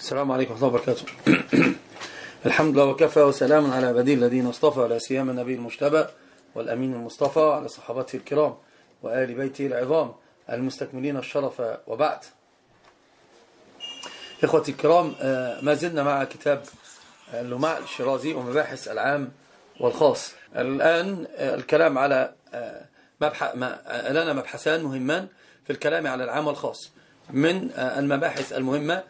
السلام عليكم ورحمة الله وبركاته. الحمد لله وكفى وسلام على عبادي الذين اصطفى على سيما النبي المجتبى والأمين المصطفى على صحابته الكرام وآل بيته العظام المستكملين الشرف وبعد. إخوتي الكرام آه، ما زلنا مع كتاب اللماع الشرازي ومباحث العام والخاص. الآن آه، الكلام على آه، مبحث لنا مبحثان مهمان في الكلام على العام والخاص من المباحث المهمة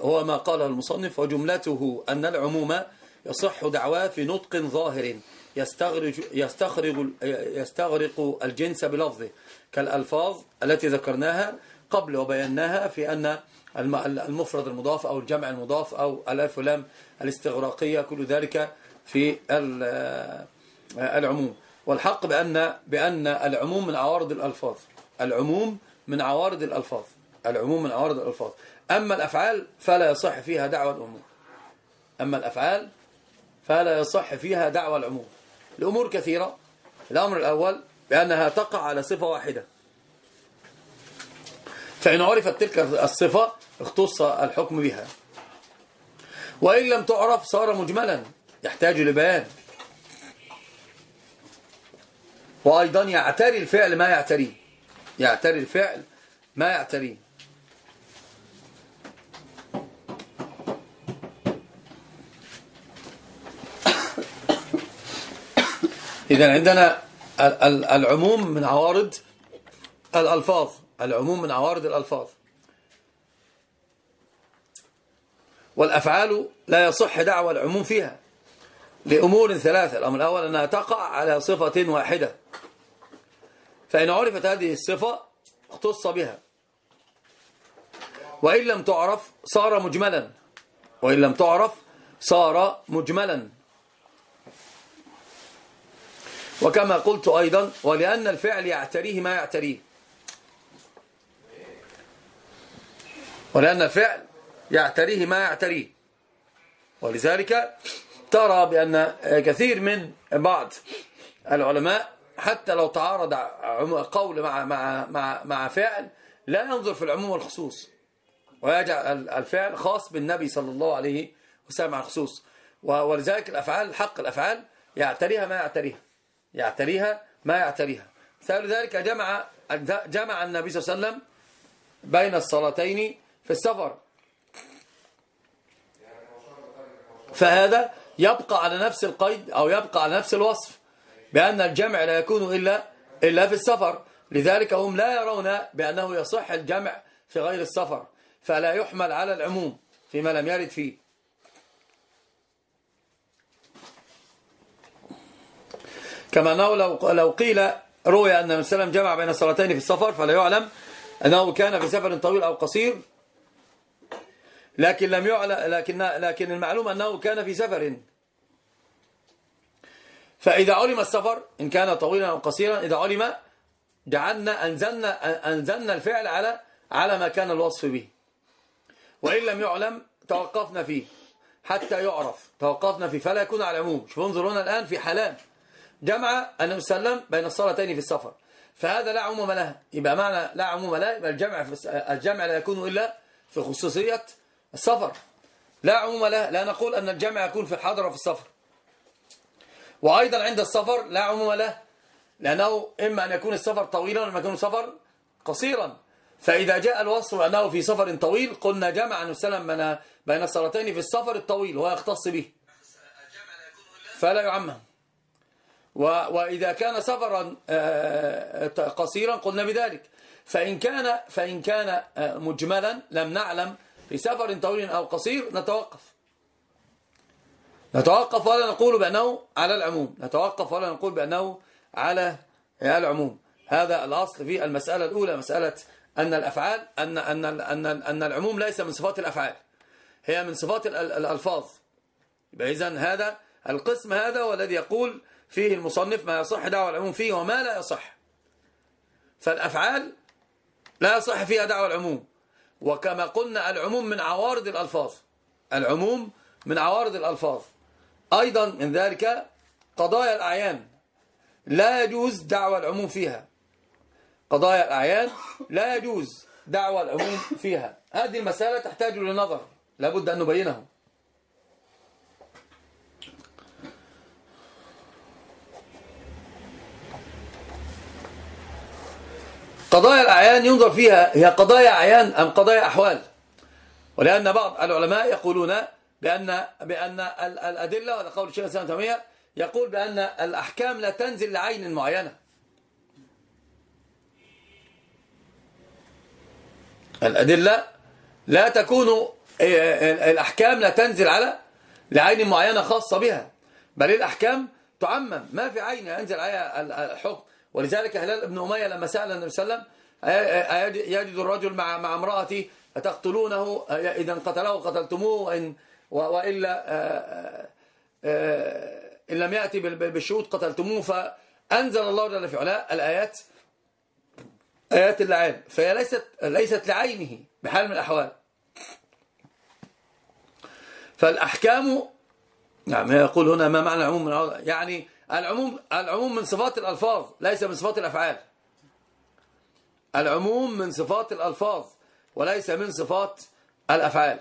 هو ما قاله المصنف وجملته أن العموم يصح دعواه في نطق ظاهر يستغرق, يستغرق, يستغرق الجنس بلفظه كالألفاظ التي ذكرناها قبل وبيناها في أن المفرد المضاف أو الجمع المضاف أو الألف ولام الاستغراقية كل ذلك في العموم. والحق بأن, بأن العموم من عوارض الألفاظ. العموم من عوارض الألفاظ. العموم من عوارض الألفاظ. أما الأفعال فلا يصح فيها دعوة العموم أما الأفعال فلا يصح فيها دعوة العموم الأمور كثيرة. الأمر الأول بأنها تقع على صفة واحدة. فإن عرفت تلك الصفة اختص الحكم بها. وإن لم تعرف صار مجملا. يحتاج لبيان. وأيضا يعتري الفعل ما يعتريه. يعتري الفعل ما يعتريه. إذا عندنا العموم من عوارض الألفاظ. العموم من عوارض الألفاظ. والأفعال لا يصح دعوى العموم فيها لأمور ثلاثة. الأمر الأول أنها تقع على صفة واحدة. فإن عرفت هذه الصفة اختص بها. وإن لم تعرف صار مجملا. وإن لم تعرف صار مجملا. وكما قلت أيضا ولأن الفعل يعتريه ما يعتريه. ولأن الفعل يعتريه ما يعتريه. ولذلك ترى بأن كثير من بعض العلماء حتى لو تعارض قول مع, مع, مع, مع فعل لا ينظر في العموم والخصوص ويجعل الفعل خاص بالنبي صلى الله عليه وسلم على الخصوص. ولذلك الأفعال الحق الأفعال يعتريها ما يعتريها. يعتريها ما يعتريها. مثال ذلك جمع جمع النبي صلى الله عليه وسلم بين الصلاتين في السفر. فهذا يبقى على نفس القيد أو يبقى على نفس الوصف بأن الجمع لا يكون إلا, إلا في السفر. لذلك هم لا يرون بأنه يصح الجمع في غير السفر فلا يحمل على العموم فيما لم يرد فيه. كما أنه لو, لو قيل روي أن النبي صلى الله عليه وسلم جمع بين الصلاتين في السفر فلا يعلم أنه كان في سفر طويل أو قصير. لكن لم يعلم لكن لكن المعلوم أنه كان في سفر. فإذا علم السفر إن كان طويلا أو قصيرا إذا علم جعلنا أنزلنا أنزلنا الفعل على على ما كان الوصف به. وإن لم يعلم توقفنا فيه. حتى يعرف. توقفنا فيه. فلا يكون على العموم. شوفوا انظرونا الآن في حالان جمع النبي صلى وسلم بين الصلاتين في السفر. فهذا لا عموم له. يبقى معنى لا عموم له يبقى الجمع في الجمع لا يكون إلا في خصوصية السفر. لا عموم له لا نقول أن الجمع يكون في الحضر وفي السفر. وأيضا عند السفر لا عموم له لأنه إما أن يكون السفر طويلا وإما يكون السفر قصيرا. فإذا جاء الوصف أنه في سفر طويل قلنا جمع النبي صلى وسلم بين الصلاتين في السفر الطويل وهو يختص به. فلا يعمم. وإذا كان سفرا آه، آه، قصيرا قلنا بذلك. فإن كان, فإن كان آه، مجملا لم نعلم في سفر طويل أو قصير نتوقف. نتوقف ولا نقول بأنه على العموم. نتوقف ولا نقول بأنه على العموم. هذا الأصل في المسألة الأولى مسألة أن الأفعال أن, أن, أن, أن العموم ليس من صفات الأفعال. هي من صفات الألفاظ. إذن هذا القسم هذا والذي يقول فيه المصنف ما يصح دعوة العموم فيه وما لا يصح. فالأفعال لا يصح فيها دعوة العموم. وكما قلنا العموم من عوارض الألفاظ. العموم من عوارض الألفاظ. أيضا من ذلك قضايا الأعيان. لا يجوز دعوة العموم فيها. قضايا الأعيان لا يجوز دعوة العموم فيها. هذه المسألة تحتاج لنظر لابد أن نبينه. قضايا الأعيان ينظر فيها هي قضايا أعيان أم قضايا أحوال؟ ولأن بعض العلماء يقولون بأن, بأن الأدلة وهذا قول الشيخ الإسلام تيمية يقول بأن الأحكام لا تنزل لعين معينة. الأدلة لا تكون الأحكام لا تنزل على لعين معينة خاصة بها بل الأحكام تعمم ما في عين ينزل عليها الحكم. ولذلك هلال بن أمية لما سأل النبي صلى الله عليه وسلم يجد الرجل مع مع امرأته أتقتلونه؟ إذا قتله قتلتموه وإن وإلا إن لم يأتي بالشهود قتلتموه فأنزل الله جل في علاء الآيات آيات اللعان فهي ليست ليست لعينه بحال من الأحوال. فالأحكام نعم يقول هنا ما معنى العموم من يعني العموم العموم من صفات الألفاظ ليس من صفات الأفعال. العموم من صفات الألفاظ وليس من صفات الأفعال.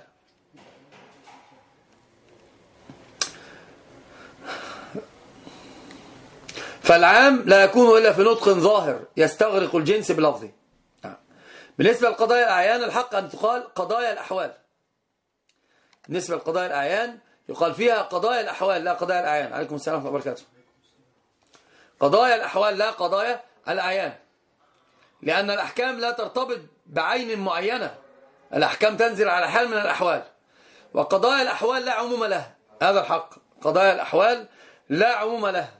فالعام لا يكون إلا في نطق ظاهر يستغرق الجنس بلفظه. بالنسبة لقضايا الأعيان الحق أن تقال قضايا الأحوال. بالنسبة لقضايا الأعيان يقال فيها قضايا الأحوال لا قضايا الأعيان. عليكم السلام ورحمة الله وبركاته. قضايا الأحوال لا قضايا الأعيان. لأن الأحكام لا ترتبط بعين معينة. الأحكام تنزل على حال من الأحوال. وقضايا الأحوال لا عموم لها. هذا الحق. قضايا الأحوال لا عموم لها.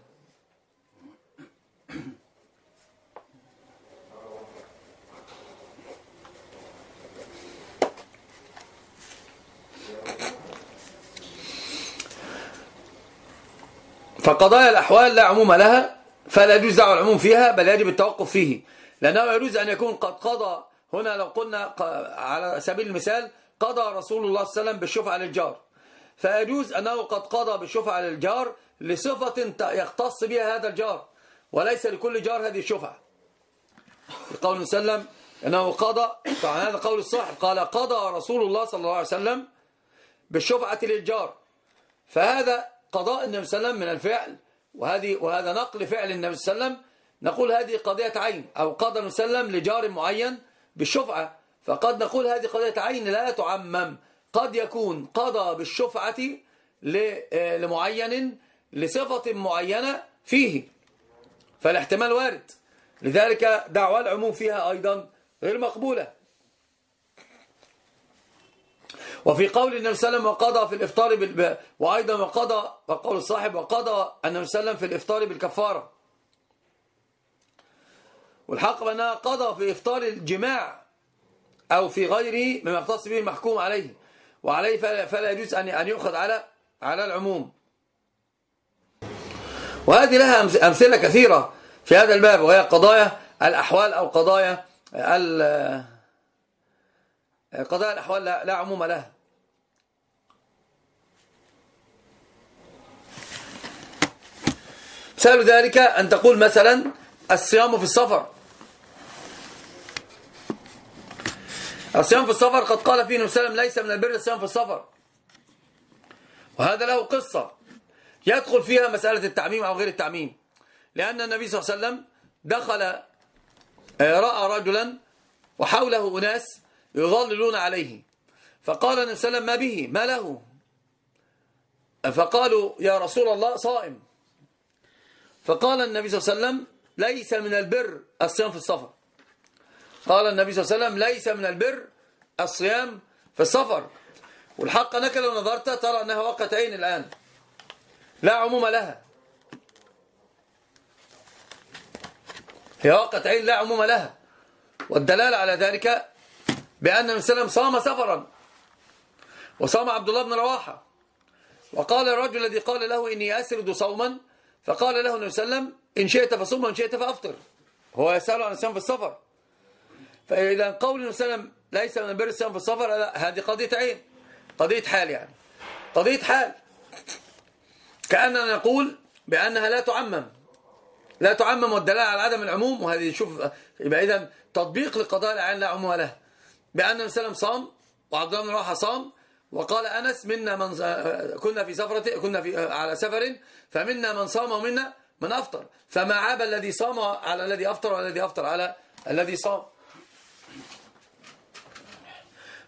فقضايا الأحوال لا عموم لها. فلا يجوز دعوة العموم فيها بل يجب التوقف فيه. لأنه يجوز أن يكون قد قضى هنا لو قلنا على سبيل المثال قضى رسول الله صلى الله عليه وسلم بالشفعة للجار. فيجوز أنه قد قضى بالشفعة للجار لصفة يختص بها هذا الجار وليس لكل جار هذه الشفعة. قول وسلم أنه قضى طبعا هذا قول الصاحب قال قضى رسول الله صلى الله عليه وسلم بالشفعة للجار. فهذا قضاء النبي صلى الله عليه وسلم من الفعل. وهذه وهذا نقل فعل النبي صلى الله عليه وسلم. نقول هذه قضية عين أو قضى النبي صلى الله عليه وسلم لجار معين بالشفعة. فقد نقول هذه قضية عين لا تعمم. قد يكون قضى بالشفعة لمعين لصفة معينة فيه. فالاحتمال وارد. لذلك دعوى العموم فيها أيضا غير مقبولة. وفي قول النبي صلى الله عليه وسلم وقضى في الإفطار بال... وأيضا وقضى وقول الصاحب وقضى النبي صلى الله عليه وسلم في الإفطار بالكفارة. والحق بأنها قضى في إفطار الجماع أو في غيره مما يختص به المحكوم عليه. وعليه فلا يجوز أن يؤخذ على على العموم. وهذه لها أمثلة كثيرة في هذا الباب وهي قضايا الأحوال أو قضايا قضايا الأحوال لا, لا عموم لها. مثال ذلك أن تقول مثلا الصيام في السفر. الصيام في السفر قد قال فيه وسلم ليس من البر الصيام في السفر. وهذا له قصة يدخل فيها مسألة التعميم أو غير التعميم. لأن النبي صلى الله عليه وسلم دخل آه، رأى رجلا وحوله أناس يظللون عليه. فقال النبي صلى الله عليه وسلم ما به؟ ما له؟ فقالوا يا رسول الله صائم. فقال النبي صلى الله عليه وسلم ليس من البر الصيام في السفر. قال النبي صلى الله عليه وسلم ليس من البر الصيام في السفر. والحق أنك لو نظرت ترى أنها وقتين الآن. لا عموم لها. هي وقتين لا عموم لها. والدلالة على ذلك بأن النبي صلى الله عليه وسلم صام سفرا. وصام عبد الله بن رواحة. وقال الرجل الذي قال له إني أسرد صوما فقال له النبي صلى الله عليه وسلم إن شئت فصوم وإن شئت فأفطر. هو يسأل عن الصيام في السفر. فإذا قول النبي صلى الله عليه وسلم ليس من بر الصيام في السفر. هذه قضية عين قضية حال يعني. قضية حال. كأننا نقول بأنها لا تعمم. لا تعمم والدلالة على عدم العموم وهذه شوف يبقى إذا تطبيق لقضاء العين لا عموم له. بأن النبي صلى الله عليه وسلم صام وعبد الله بن صام وقال أنس منا من كنا في سفرة كنا في على سفر فمنا من صام ومنا من أفطر. فما عاب الذي صام على الذي أفطر والذي أفطر على الذي صام.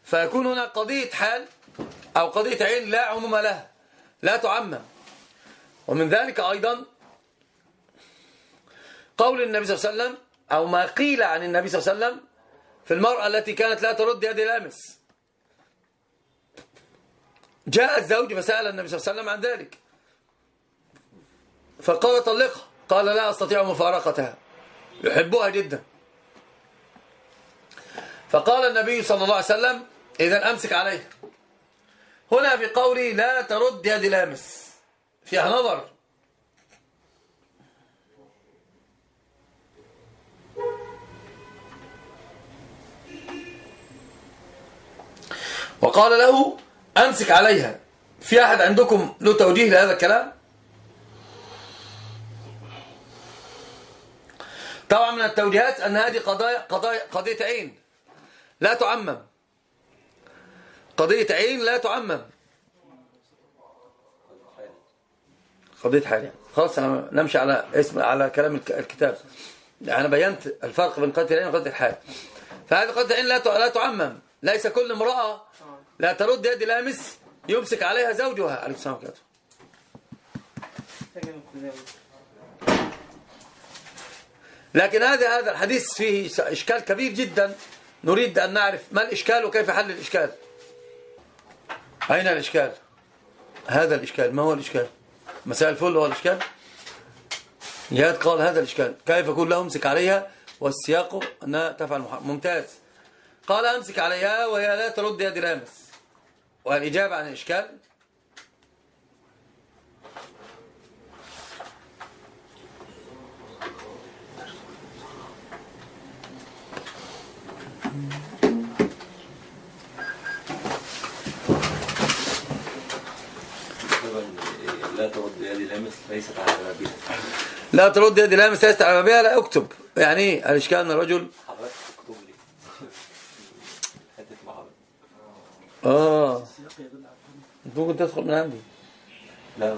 فيكون هنا قضية حال أو قضية عين لا عموم لها لا تعمم. ومن ذلك أيضا قول النبي صلى الله عليه وسلم أو ما قيل عن النبي صلى الله عليه وسلم في المرأة التي كانت لا ترد يد الأمس. جاء الزوج فسأل النبي صلى الله عليه وسلم عن ذلك. فقال طلقها. قال لا أستطيع مفارقتها. يحبها جدا. فقال النبي صلى الله عليه وسلم إذا أمسك عليه. هنا في قولي لا ترد يد لامس. فيها نظر. وقال له أمسك عليها. في أحد عندكم له توجيه لهذا الكلام؟ طبعا من التوجيهات أن هذه قضايا قضايا قضية عين. لا تعمم. قضية عين لا تعمم. قضية حال خلاص أنا نمشي على اسم على كلام الكتاب. أنا بينت الفرق بين قضية العين وقضية الحال فهذه قضية العين لا تعمم. ليس كل امرأة لا ترد يد لامس يمسك عليها زوجها. عليه السلام عليكم لكن هذا هذا الحديث فيه إشكال كبير جدا. نريد أن نعرف ما الإشكال وكيف حل الإشكال. أين الإشكال؟ هذا الإشكال. ما هو الإشكال؟ مساء الفل هو الإشكال؟ جهاد قال هذا الإشكال. كيف يكون له؟ امسك عليها. والسياق أنها تفعل ممتاز. قال امسك عليها وهي لا ترد يد لامس والإجابة عن الإشكال؟ لا ترد يد لامس ليست على بابها. لا ترد لامس ليست على بابها لا اكتب يعني إيه الإشكال ان الرجل؟ حضرتك اكتب لي. حتة آه. ممكن تدخل من عندي. لا.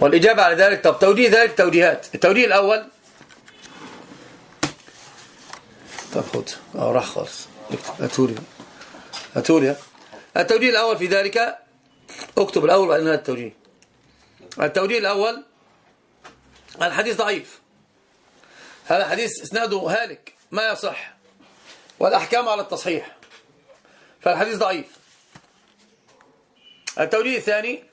والإجابة على ذلك طب توجيه ذلك توجيهات التوجيه الأول. طب خد. آه راح خالص. هاتولي هاتولي التوجيه الأول في ذلك. اكتب الأول وبعدين هذا التوجيه التوجيه الأول. الحديث ضعيف. هذا حديث إسناده هالك. ما يصح. والأحكام على التصحيح. فالحديث ضعيف. التوجيه الثاني.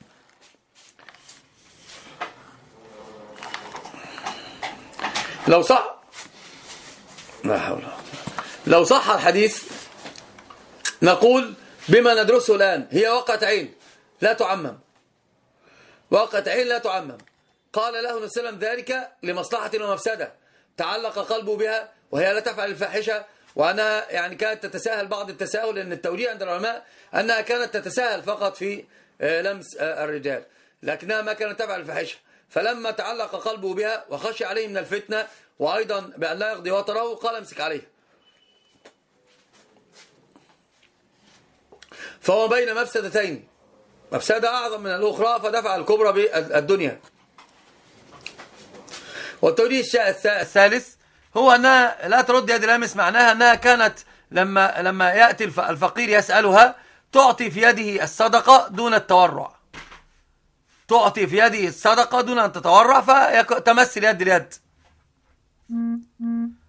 لو صح. لا حول. لو صح الحديث نقول بما ندرسه الآن. هي وقعة عين. لا تعمم. وقعة عين لا تعمم. قال له النبي صلى الله عليه وسلم ذلك لمصلحة ومفسدة. تعلق قلبه بها وهي لا تفعل الفاحشة. وأنها يعني كانت تتساهل بعض التساهل لأن التولية عند العلماء أنها كانت تتساهل فقط في آه، لمس آه، الرجال لكنها ما كانت تفعل الفاحشة. فلما تعلق قلبه بها وخشي عليه من الفتنة وأيضا بأن لا يقضي وطره قال امسك عليه. فهو بين مفسدتين. مفسدة أعظم من الأخرى فدفع الكبرى بالدنيا. والتوجيه الثالث هو أنها لا ترد يد الأمس معناها أنها كانت لما لما يأتي الف- الفقير يسألها تعطي في يده الصدقة دون التورع. تعطي في يده الصدقة دون أن تتورع فتمثل يد اليد.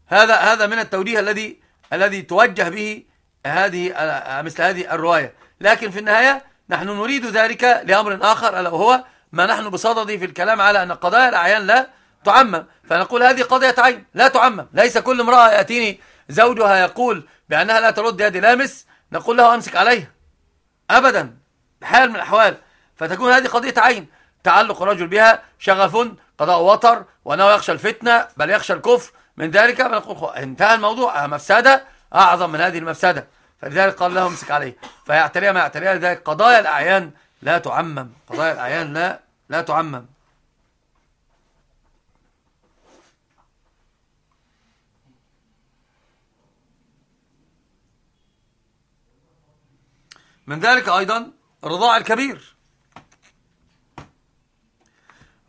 هذا هذا من التوجيه الذي الذي توجه به هذه مثل هذه الرواية. لكن في النهاية نحن نريد ذلك لأمر آخر ألا وهو ما نحن بصدده في الكلام على أن قضايا الأعيان لا تعمم. فنقول هذه قضية عين لا تعمم. ليس كل امرأة يأتيني زوجها يقول بأنها لا ترد يد لامس نقول له أمسك عليها. أبدا بحال من الأحوال. فتكون هذه قضية عين. تعلق الرجل بها شغف قضاء وطر وأنه يخشى الفتنة بل يخشى الكفر. من ذلك بنقول خو- انتهى الموضوع. مفسدة. أعظم من هذه المفسدة. فلذلك قال له أمسك عليه. فيعتريها ما يعتريها. لذلك قضايا الأعيان لا تعمم. قضايا الأعيان لا لا تعمم. من ذلك أيضا رضاع الكبير.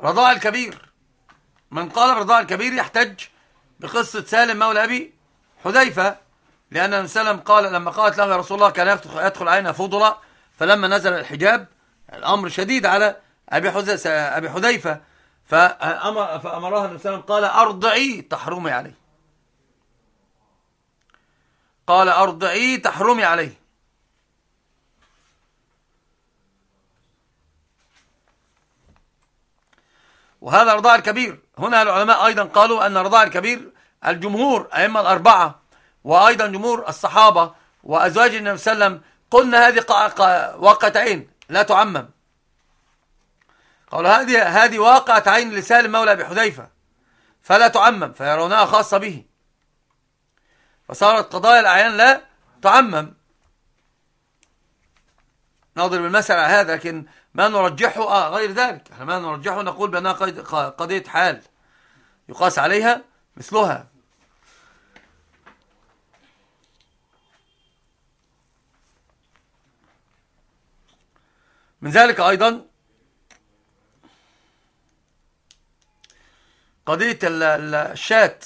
رضاع الكبير. من قال رضاع الكبير يحتج بقصة سالم مولى أبي حذيفة لأن وسلم قال لما قالت له يا رسول الله كان يدخل علينا فضلا فلما نزل الحجاب الأمر شديد على أبي أبي حذيفة. فأمر فأمرها النبي وسلم قال أرضعي تحرمي عليه قال أرضعي تحرمي عليه وهذا رضاع الكبير. هنا العلماء أيضا قالوا أن رضاع الكبير الجمهور أئمة الأربعة وأيضا جمهور الصحابة وأزواج النبي صلى الله عليه وسلم. قلنا هذه واقعتين لا تعمم. قال هذه هذه واقعة عين لسالم مولى أبي حذيفة فلا تعمم فيرونها خاصة به. فصارت قضايا الأعيان لا تعمم. نضرب المثل على هذا لكن ما نرجحه آه غير ذلك. إحنا ما نرجحه نقول بأنها قضية حال يقاس عليها مثلها. من ذلك أيضا قضية الشات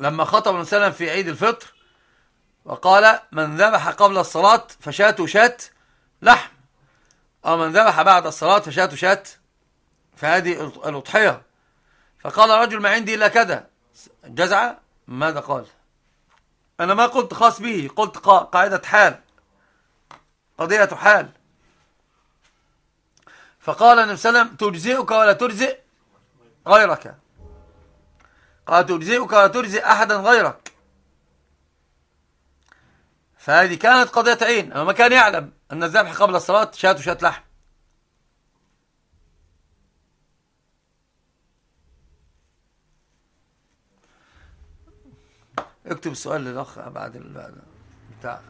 لما خطب النبي في عيد الفطر وقال من ذبح قبل الصلاة فشاته شات لحم. أو من ذبح بعد الصلاة فشاته شات فهذه الأضحية. فقال رجل ما عندي إلا كذا. جزعة ماذا قال؟ أنا ما قلت خاص به قلت قاعدة حال قضية حال. فقال النبي صلى الله عليه وسلم تجزئك ولا تجزئ غيرك. قال تجزئك ولا تجزئ أحدا غيرك. فهذه كانت قضية عين. أما كان يعلم أن الذبح قبل الصلاة شاة وشاة لحم. اكتب السؤال للأخ بعد بتاع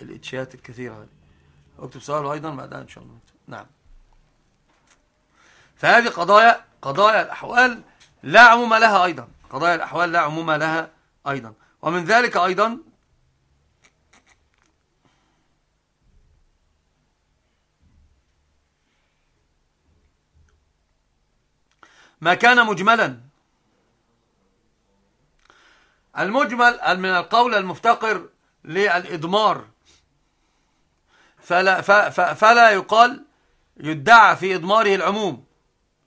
الاتشات الكثيرة هذه. اكتب سؤاله أيضا بعدها إن شاء الله. نعم. فهذه قضايا قضايا الأحوال لا عموم لها أيضا. قضايا الأحوال لا عموم لها أيضا. ومن ذلك أيضا ما كان مجملا. المجمل من القول المفتقر للإضمار. فلا, فلا يقال يدعى في إضماره العموم.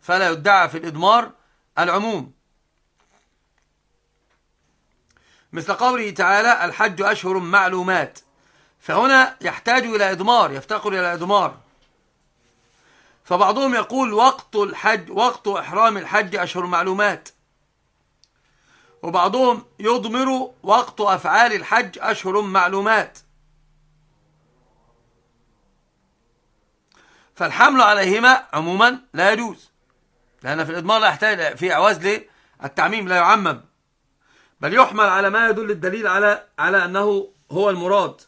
فلا يدعى في الإضمار العموم. مثل قوله تعالى الحج أشهر معلومات. فهنا يحتاج إلى إضمار يفتقر إلى إضمار. فبعضهم يقول وقت الحج وقت إحرام الحج أشهر معلومات. وبعضهم يضمر وقت أفعال الحج أشهر معلومات. فالحمل عليهما عموما لا يجوز لأن في الإضمار لا يحتاج في إعواز للتعميم لا يعمم. بل يحمل على ما يدل الدليل على على أنه هو المراد.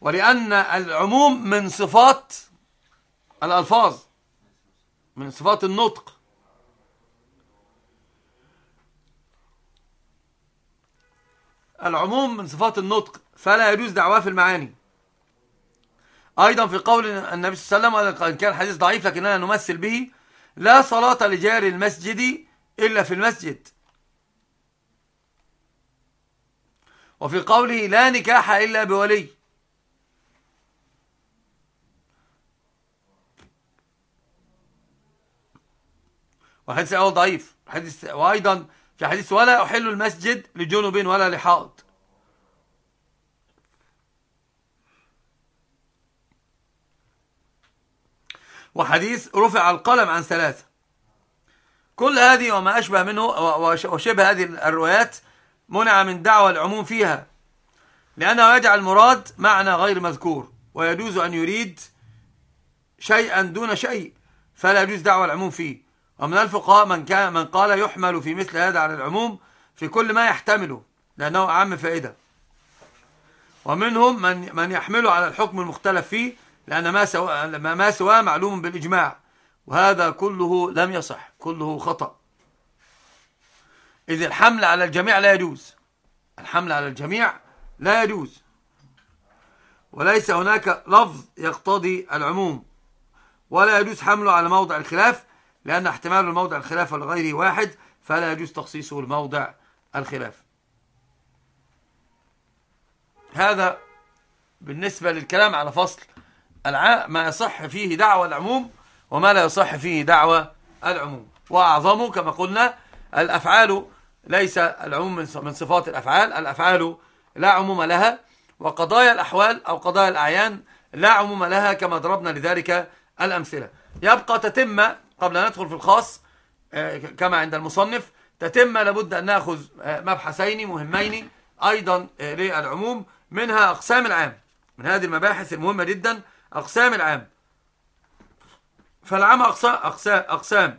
ولأن العموم من صفات الألفاظ من صفات النطق. العموم من صفات النطق فلا يجوز دعواه في المعاني. أيضا في قول النبي صلى الله عليه وسلم كان الحديث ضعيف لكننا نمثل به لا صلاة لجار المسجد إلا في المسجد. وفي قوله لا نكاح إلا بولي. وحديث أول ضعيف. حديث وأيضا في حديث ولا أحل المسجد لجنوب ولا لحائط. وحديث رفع القلم عن ثلاثة. كل هذه وما أشبه منه وشبه هذه الروايات منع من دعوى العموم فيها لأنه يجعل المراد معنى غير مذكور ويجوز أن يريد شيئا دون شيء فلا يجوز دعوى العموم فيه. ومن الفقهاء من, كان من قال يحمل في مثل هذا على العموم في كل ما يحتمله لأنه أعم فائدة. ومنهم من, من يحمله على الحكم المختلف فيه لأن ما سواه, ما سواه معلوم بالإجماع. وهذا كله لم يصح كله خطأ. إذ الحمل على الجميع لا يجوز. الحمل على الجميع لا يجوز. وليس هناك لفظ يقتضي العموم. ولا يجوز حمله على موضع الخلاف لأن احتمال الموضع الخلاف لغيره واحد فلا يجوز تخصيصه الموضع الخلاف. هذا بالنسبة للكلام على فصل ما يصح فيه دعوة العموم وما لا يصح فيه دعوة العموم. وأعظمه كما قلنا الأفعال ليس العموم من صفات الأفعال الأفعال لا عموم لها وقضايا الأحوال أو قضايا الأعيان لا عموم لها كما ضربنا لذلك الأمثلة. يبقى تتم قبل أن ندخل في الخاص آه، كما عند المصنف تتم لابد أن نأخذ آه، مبحثين مهمين أيضا آه، للعموم منها أقسام العام. من هذه المباحث المهمة جدا أقسام العام. فالعام أقسام, أقسام, أقسام.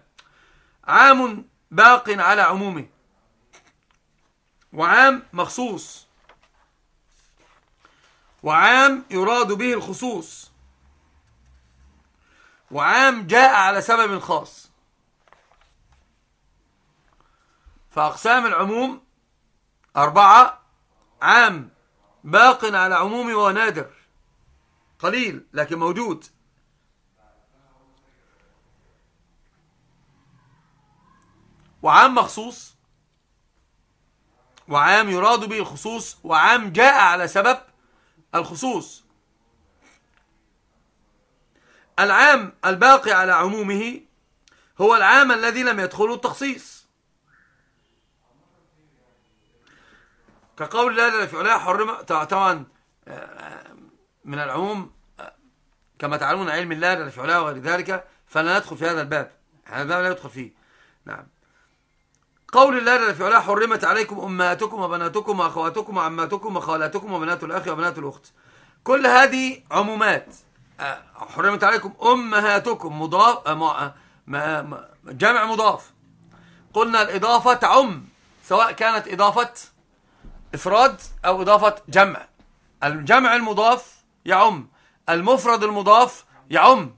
عام باق على عمومه. وعام مخصوص. وعام يراد به الخصوص. وعام جاء على سبب خاص. فأقسام العموم أربعة عام باق على عمومه ونادر. قليل لكن موجود. وعام مخصوص وعام يراد به الخصوص وعام جاء على سبب الخصوص. العام الباقي على عمومه هو العام الذي لم يدخله التخصيص. كقول الله جل في علاه حرم طبعا آه، من العموم آه، كما تعلمون علم الله جل في علاه وغير ذلك فلا ندخل في هذا الباب. هذا الباب لا يدخل فيه. نعم. قول الله جل في علاه حرمت عليكم أمهاتكم وبناتكم وأخواتكم وعماتكم وخالاتكم وبنات الأخ وبنات الأخت. كل هذه عمومات حرمت عليكم أمهاتكم مضاف جمع مضاف. قلنا الإضافة تعم سواء كانت إضافة إفراد أو إضافة جمع. الجمع المضاف يعم المفرد المضاف يعم.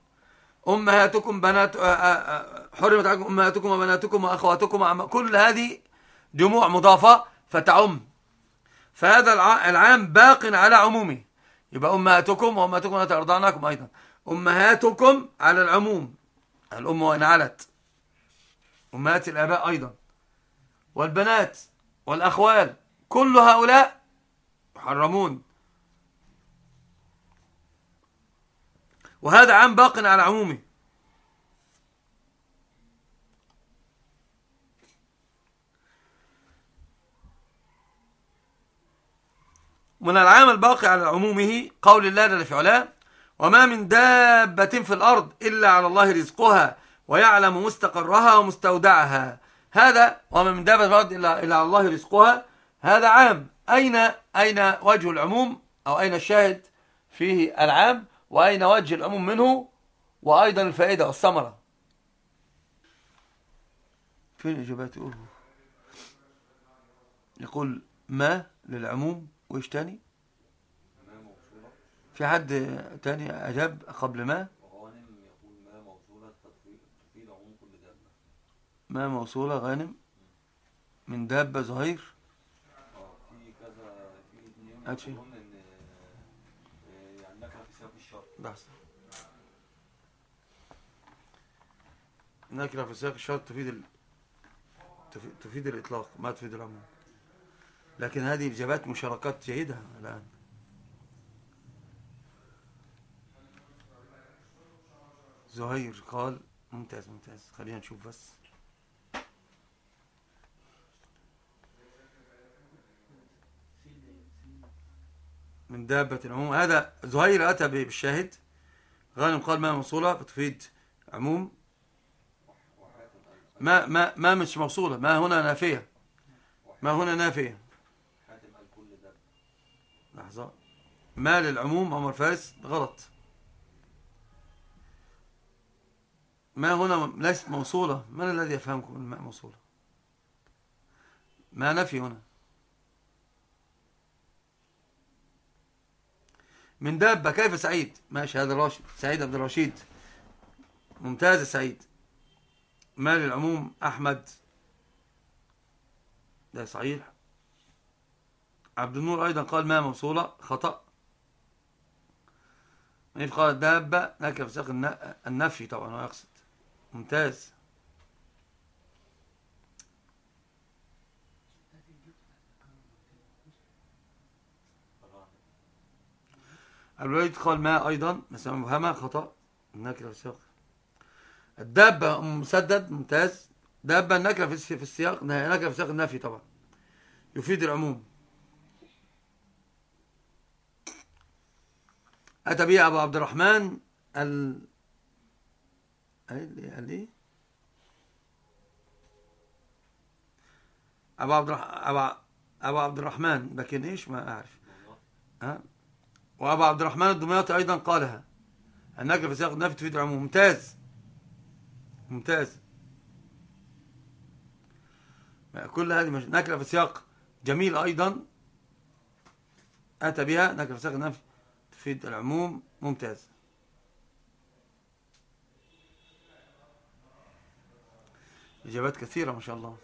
أمهاتكم بنات حرمت عليكم أمهاتكم وبناتكم وأخواتكم كل هذه جموع مضافة فتعم. فهذا العام باق على عمومه. يبقى أمهاتكم وأمهاتكم لا ترضعناكم أيضا. أمهاتكم على العموم الأم وإن علت. أمهات الآباء أيضا. والبنات والأخوال كل هؤلاء محرمون. وهذا عام باق على عمومه. من العام الباقي على عمومه قول الله جل في علاه وما من دابة في الأرض إلا على الله رزقها ويعلم مستقرها ومستودعها. هذا وما من دابة في الأرض إلا, على الله رزقها. هذا عام. أين أين وجه العموم أو أين الشاهد فيه العام؟ وأين وجه العموم منه؟ وأيضا الفائدة والثمرة. فين إجابات يقول ما للعموم وإيش تاني؟ في حد تاني أجاب قبل ما؟ ما موصولة غانم. من دابة زهير. اثنين بحث نكرة في سياق الشرط تفيد ال... تفيد الإطلاق ما تفيد العموم. لكن هذه إجابات مشاركات جيدة الآن. زهير قال ممتاز ممتاز. خلينا نشوف بس. من دابة العموم. هذا زهير أتى بالشاهد. غانم قال ما موصولة بتفيد عموم؟ ما ما ما مش موصولة. ما هنا نافية. ما هنا نافية. لحظة. ما للعموم عمر فارس غلط. ما هنا ليست موصولة. من الذي يفهمكم الماء موصولة؟ ما نفي هنا؟ من دابة كيف سعيد؟ ماشي هذا الراشد. سعيد عبد الرشيد. ممتاز سعيد. مال العموم أحمد. ده صحيح. عبد النور أيضا قال ما موصولة خطأ. إذ قال دابة نكرة في سياق الن- النفي طبعا هو يقصد. ممتاز. الوليد قال ما أيضا مسألة مبهمة خطأ. النكرة في سياق. الدابة مسدد ممتاز. دابة النكرة في السياق نكرة في سياق النفي طبعا. يفيد العموم. أتى به أبو عبد الرحمن ال قال أبو عبد. أبو... أبو عبد الرحمن لكن إيش؟ ما أعرف. ها؟ وأبو عبد الرحمن الدمياطي أيضا قالها. النكرة في سياق النفي تفيد العموم ممتاز. ممتاز. كل هذه مش... نكرة في سياق جميل أيضا. أتى بها نكرة في سياق النفي تفيد العموم. ممتاز. إجابات كثيرة ما شاء الله.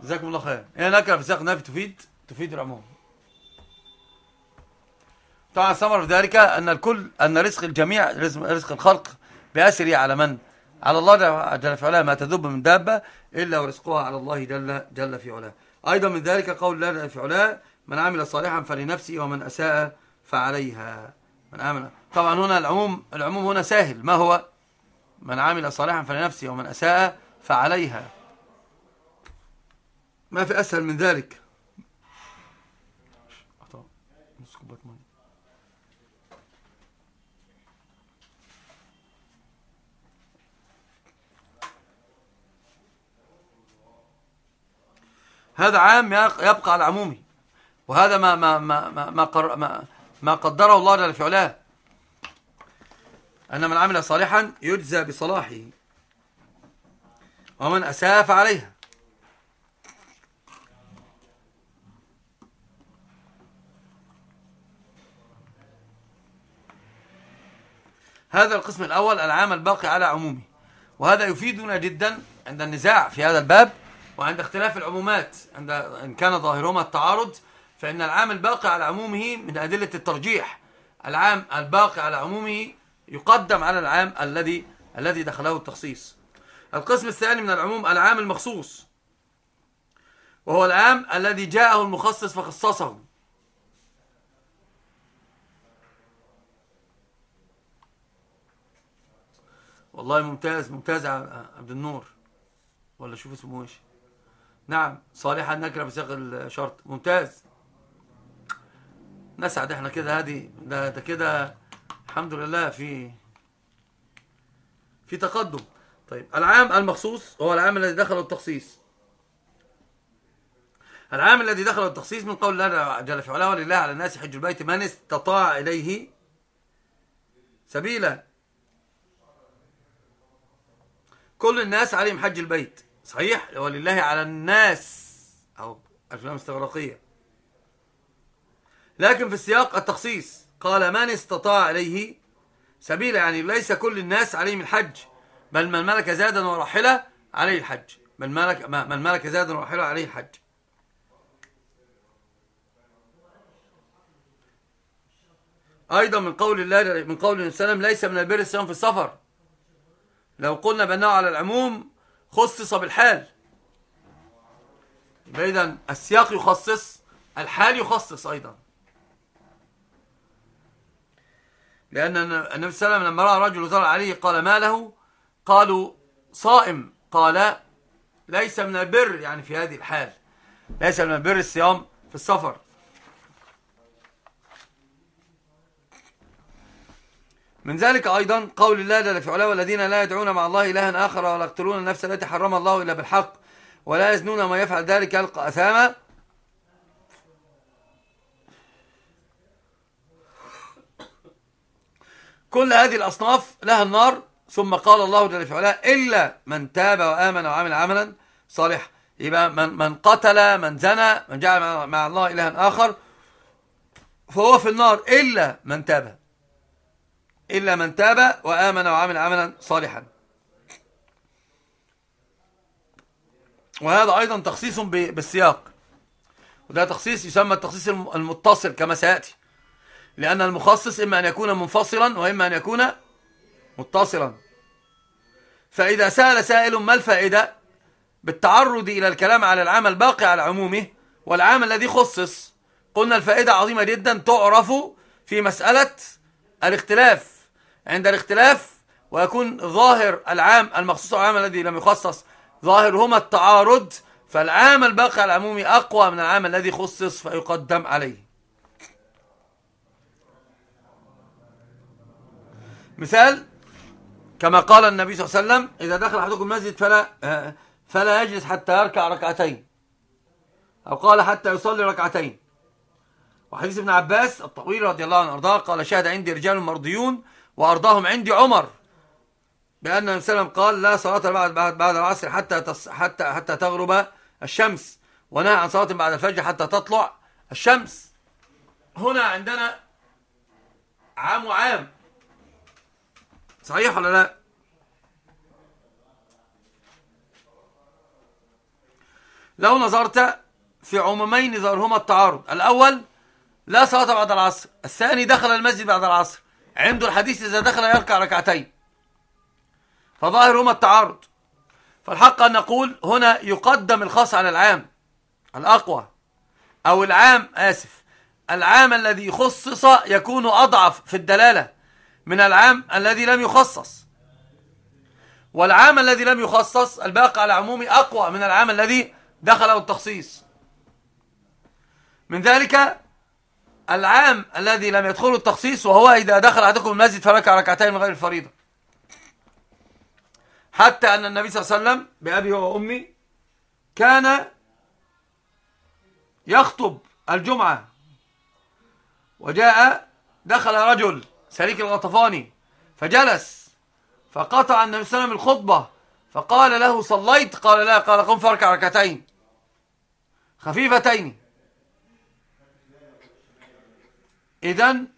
جزاكم الله خير. هي نكرة في سياق النفي تفيد؟ تفيد العموم. طبعا الثمر في ذلك أن الكل أن رزق الجميع رزق الخلق بأسره على من؟ على الله جل في علاه ما تذب من دابة إلا ورزقها على الله جل, جل في علاه. أيضا من ذلك قول الله جل في علاه من عمل صالحا فلنفسه ومن أساء فعليها. من عمل طبعا هنا العموم العموم هنا سهل ما هو؟ من عمل صالحا فلنفسه ومن أساء فعليها. ما في أسهل من ذلك. هذا عام يبقى على عمومي وهذا ما ما ما ما ما, ما, ما قدره الله جل في علاه. أن من عمل صالحا يجزى بصلاحه. ومن أساء فعليها هذا القسم الأول العام الباقي على عمومه. وهذا يفيدنا جدا عند النزاع في هذا الباب وعند اختلاف العمومات. عند إن كان ظاهرهما التعارض فإن العام الباقي على عمومه من أدلة الترجيح. العام الباقي على عمومه يقدم على العام الذي الذي دخله التخصيص. القسم الثاني من العموم العام المخصوص. وهو العام الذي جاءه المخصص فخصصه. والله ممتاز ممتاز عبد النور. ولا شوف اسمه إيش. نعم صالحا نكرة سياق الشرط. ممتاز. نسعد إحنا كده هذه ده, ده كده الحمد لله في في تقدم. طيب العام المخصوص هو العام الذي دخل التخصيص. العام الذي دخل التخصيص من قول الله جل في علاه ولله على الناس حج البيت من استطاع إليه سبيلا. كل الناس عليهم حج البيت. صحيح؟ ولله على الناس. أو الفلام استغراقية. لكن في السياق التخصيص. قال من استطاع إليه؟ سبيلا يعني ليس كل الناس عليهم الحج. بل من ملك زادا وراحلة عليه الحج. بل ملك من ملك زادا وراحلة عليه الحج. أيضا من قول الله من قول النبي صلى الله عليه وسلم ليس من البر الصيام في السفر. لو قلنا بأنه على العموم خصص بالحال. إذا السياق يخصص الحال يخصص أيضا. لأن النبي صلى الله عليه وسلم لما رأى رجل زرع عليه قال ما له؟ قالوا صائم. قال ليس من البر يعني في هذه الحال ليس من البر الصيام في السفر. من ذلك أيضا قول الله جل في علاه والذين لا يدعون مع الله إلها آخر ولا يقتلون النفس التي حرم الله إلا بالحق ولا يزنون ما يفعل ذلك يلقى أثاما. كل هذه الأصناف لها النار ثم قال الله جل في علاه إلا من تاب وآمن وعمل عملا صالحا. يبقى من, من قتل من زنى من جعل مع الله إلها آخر فهو في النار إلا من تاب. إلا من تاب وآمن وعمل عملا صالحا. وهذا أيضا تخصيص بالسياق. وده تخصيص يسمى التخصيص المتصل كما سيأتي. لأن المخصص إما أن يكون منفصلا وإما أن يكون متصلا. فإذا سأل سائل ما الفائدة؟ بالتعرض إلى الكلام على العام الباقي على عمومه والعام الذي خصص. قلنا الفائدة عظيمة جدا تعرف في مسألة الاختلاف. عند الاختلاف ويكون ظاهر العام المخصوص والعام الذي لم يخصص ظاهرهما التعارض فالعام الباقي على العموم أقوى من العام الذي خصص فيقدم عليه. مثال كما قال النبي صلى الله عليه وسلم إذا دخل أحدكم المسجد فلا فلا يجلس حتى يركع ركعتين. أو قال حتى يصلي ركعتين. وحديث ابن عباس الطويل رضي الله عنه أرضاه قال شهد عندي رجال مرضيون وأرضاهم عندي عمر. بأن النبي صلى الله عليه وسلم قال لا صلاة بعد بعد بعد العصر حتى حتى حتى تغرب الشمس. ونهى عن صلاة بعد الفجر حتى تطلع الشمس. هنا عندنا عام وعام. صحيح ولا لا؟ لو نظرت في عمومين ظهرهما التعارض الأول لا صلاة بعد العصر الثاني دخل المسجد بعد العصر. عنده الحديث إذا دخل يركع ركعتين. فظاهرهما التعارض. فالحق أن نقول هنا يقدم الخاص على العام الأقوى أو العام آسف العام الذي خصص يكون أضعف في الدلالة. من العام الذي لم يخصص. والعام الذي لم يخصص الباقي على عمومي أقوى من العام الذي دخله التخصيص. من ذلك العام الذي لم يدخله التخصيص وهو إذا دخل أحدكم المسجد فركع ركعتين من غير الفريضة حتى أن النبي صلى الله عليه وسلم بأبي وأمي كان يخطب الجمعة. وجاء دخل رجل سريك الغطفاني. فجلس فقطع النبي صلى الله عليه وسلم الخطبة فقال له صليت؟ قال لا قال قم فاركع ركعتين. خفيفتين. إذن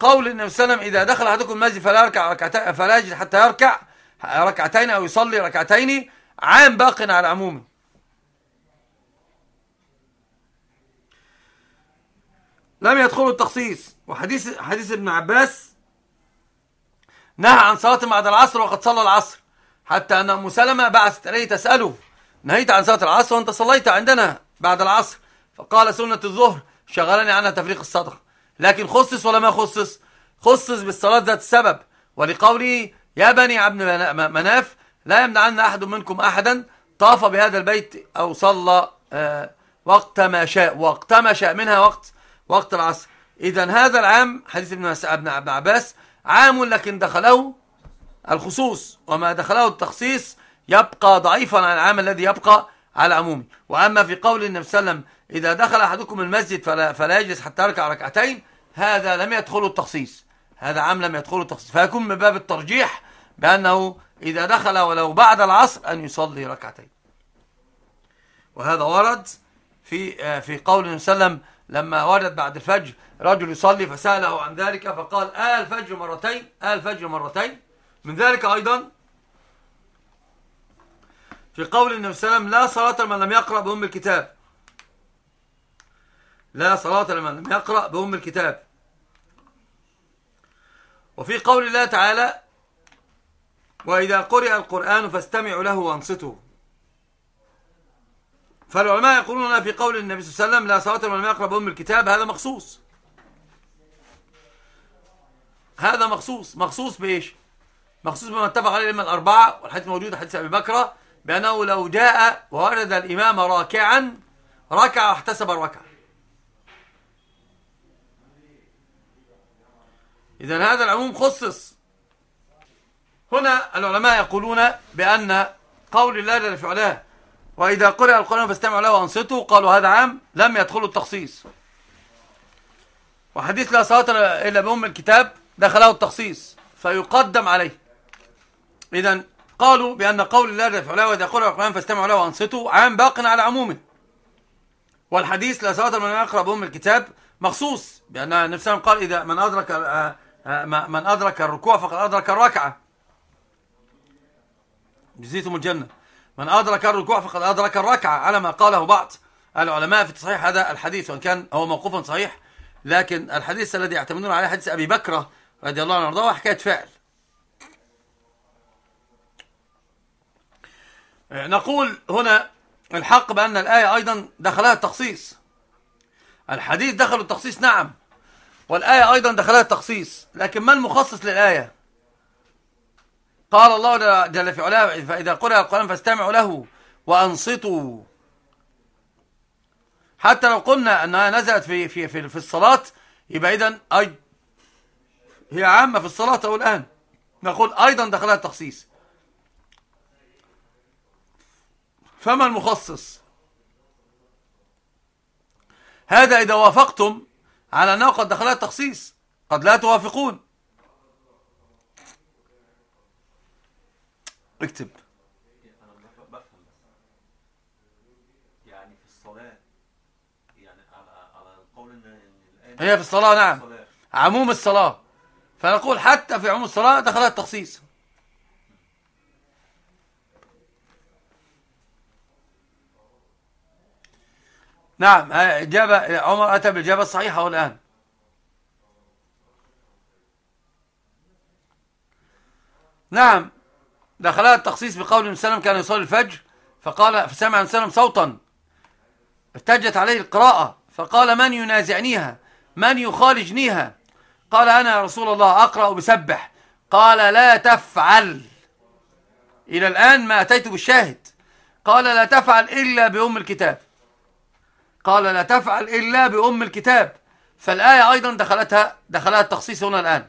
قول النبي صلى الله عليه وسلم إذا دخل أحدكم المسجد فلا يركع ركعتين فلا يجد حتى يركع ركعتين أو يصلي ركعتين عام باق على عمومه. لم يدخلوا التخصيص. وحديث حديث ابن عباس نهى عن صلاة بعد العصر وقد صلى العصر. حتى أن أم سلمة بعثت إليه تسأله نهيت عن صلاة العصر وأنت صليت عندنا بعد العصر. فقال سنة الظهر شغلني عنها تفريق الصدقة لكن خصص ولا ما خصص؟ خصص بالصلاة ذات السبب. ولقوله يا بني عبد مناف لا يمنعن أحد منكم أحدا طاف بهذا البيت أو صلى آه، وقت ما شاء وقت ما شاء منها وقت وقت العصر. إذا هذا العام حديث ابن ابن عباس عام لكن دخله الخصوص وما دخله التخصيص يبقى ضعيفا عن العام الذي يبقى على عمومه. وأما في قول النبي صلى الله عليه وسلم إذا دخل أحدكم المسجد فلا, فلا يجلس حتى يركع ركعتين هذا لم يدخله التخصيص. هذا عام لم يدخله التخصيص. فيكون من باب الترجيح بأنه إذا دخل ولو بعد العصر أن يصلي ركعتين. وهذا ورد في آه، في قول النبي صلى الله عليه وسلم لما ورد بعد الفجر رجل يصلي فسأله عن ذلك فقال آل الفجر مرتين آل الفجر مرتين. من ذلك أيضا في قول النبي صلى الله عليه وسلم لا صلاة لمن لم يقرأ بأم الكتاب. لا صلاة لمن لم يقرأ بأم الكتاب. وفي قول الله تعالى وإذا قرئ القرآن فاستمعوا له وأنصتوا. فالعلماء يقولون في قول النبي صلى الله عليه وسلم لا صلاة لمن لم يقرأ بأم الكتاب هذا مخصوص. هذا مخصوص. مخصوص بإيش؟ مخصوص بما اتفق عليه الأئمة الأربعة والحديث موجود حديث أبي بكر بأنه لو جاء وورد الإمام راكعا ركع واحتسب الركعة. إذا هذا العموم خصص. هنا العلماء يقولون بأن قول الله جل في علاه وإذا قرأ القرآن فاستمعوا له وأنصتوا قالوا هذا عام لم يدخلوا التخصيص. وحديث لا صلاة إلا بأم الكتاب دخله التخصيص فيقدم عليه. إذا قالوا بأن قول الله جل في علاه وإذا قرأ القرآن فاستمعوا له وأنصتوا عام باق على عمومه. والحديث لا صلاة من يقرأ بأم الكتاب مخصوص بأن وسلم قال إذا من أدرك آه، آه، من أدرك الركوع فقد أدرك الركعة. جزيتم الجنة. من أدرك الركوع فقد أدرك الركعة على ما قاله بعض العلماء في تصحيح هذا الحديث وإن كان هو موقوفا صحيح. لكن الحديث الذي يعتمدون عليه حديث أبي بكرة رضي الله عنه وأرضاه حكاية فعل. نقول هنا الحق بأن الآية أيضا دخلها التخصيص. الحديث دخل التخصيص نعم. والآية أيضا دخلها التخصيص. لكن ما المخصص للآية؟ قال الله جل في علاه فإذا قرأ القرآن فاستمعوا له وأنصتوا. حتى لو قلنا أنها نزلت في في في, في الصلاة يبقى إذن أي هي عامة في الصلاة أو الآن. نقول أيضا دخلها التخصيص. فما المخصص؟ هذا إذا وافقتم على أنه قد دخلها التخصيص. قد لا توافقون. اكتب. يعني في الصلاة يعني على على القول ان هي في الصلاة نعم. عموم الصلاة. فنقول حتى في عموم الصلاة دخلها التخصيص. نعم إجابة عمر أتى بالإجابة الصحيحة الآن. نعم. دخلها التخصيص بقول وسلم كان يصلي الفجر فقال فسمع وسلم صوتا. ارتجت عليه القراءة فقال من ينازعنيها؟ من يخالجنيها؟ قال أنا يا رسول الله أقرأ بسبح. قال لا تفعل. إلى الآن ما أتيت بالشاهد. قال لا تفعل إلا بأم الكتاب. قال لا تفعل إلا بأم الكتاب. فالآية أيضا دخلتها دخلها التخصيص هنا الآن.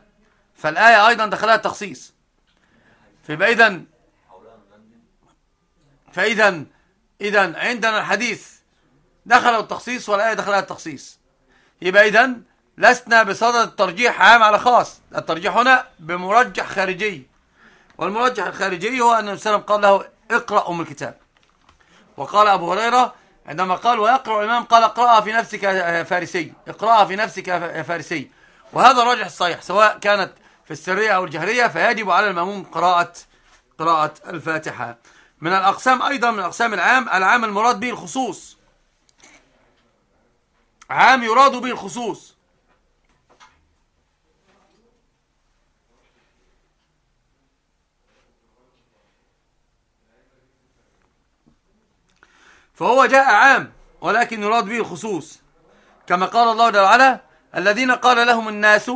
فالآية أيضا دخلها التخصيص. فيبقى إذن فإذا إذا عندنا الحديث. دخل التخصيص والآية دخلها التخصيص؟ يبقى إذا لسنا بصدد الترجيح عام على خاص. الترجيح هنا بمرجح خارجي. والمرجح الخارجي هو أن النبي صلى قال له اقرأ أم الكتاب. وقال أبو هريرة عندما قال ويقرأ الإمام قال اقرأها في نفسك يا فارسي اقرأها في نفسك يا فارسي. وهذا راجح الصحيح سواء كانت في السرية أو الجهرية فيجب على المأموم قراءة قراءة الفاتحة. من الأقسام أيضا من أقسام العام العام المراد به الخصوص. عام يراد به الخصوص. فهو جاء عام ولكن يراد به الخصوص. كما قال الله جل وعلا الذين قال لهم الناس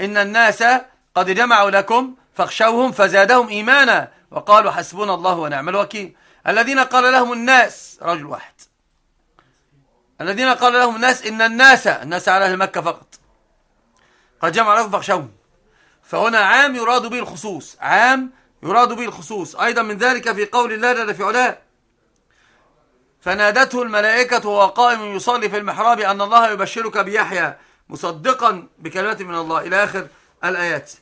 إن الناس قد جمعوا لكم فاخشوهم فزادهم إيمانا وقالوا حسبنا الله ونعم الوكيل. الذين قال لهم الناس رجل واحد. الذين قال لهم الناس إن الناس الناس على أهل مكة فقط. قد جمعوا لكم فاخشوهم. فهنا عام يراد به الخصوص عام يراد به الخصوص. أيضا من ذلك في قول الله جل في علاه فنادته الملائكة وهو قائم يصلي في المحراب أن الله يبشرك بيحيى مصدقا بكلمات من الله. إلى آخر الآيات.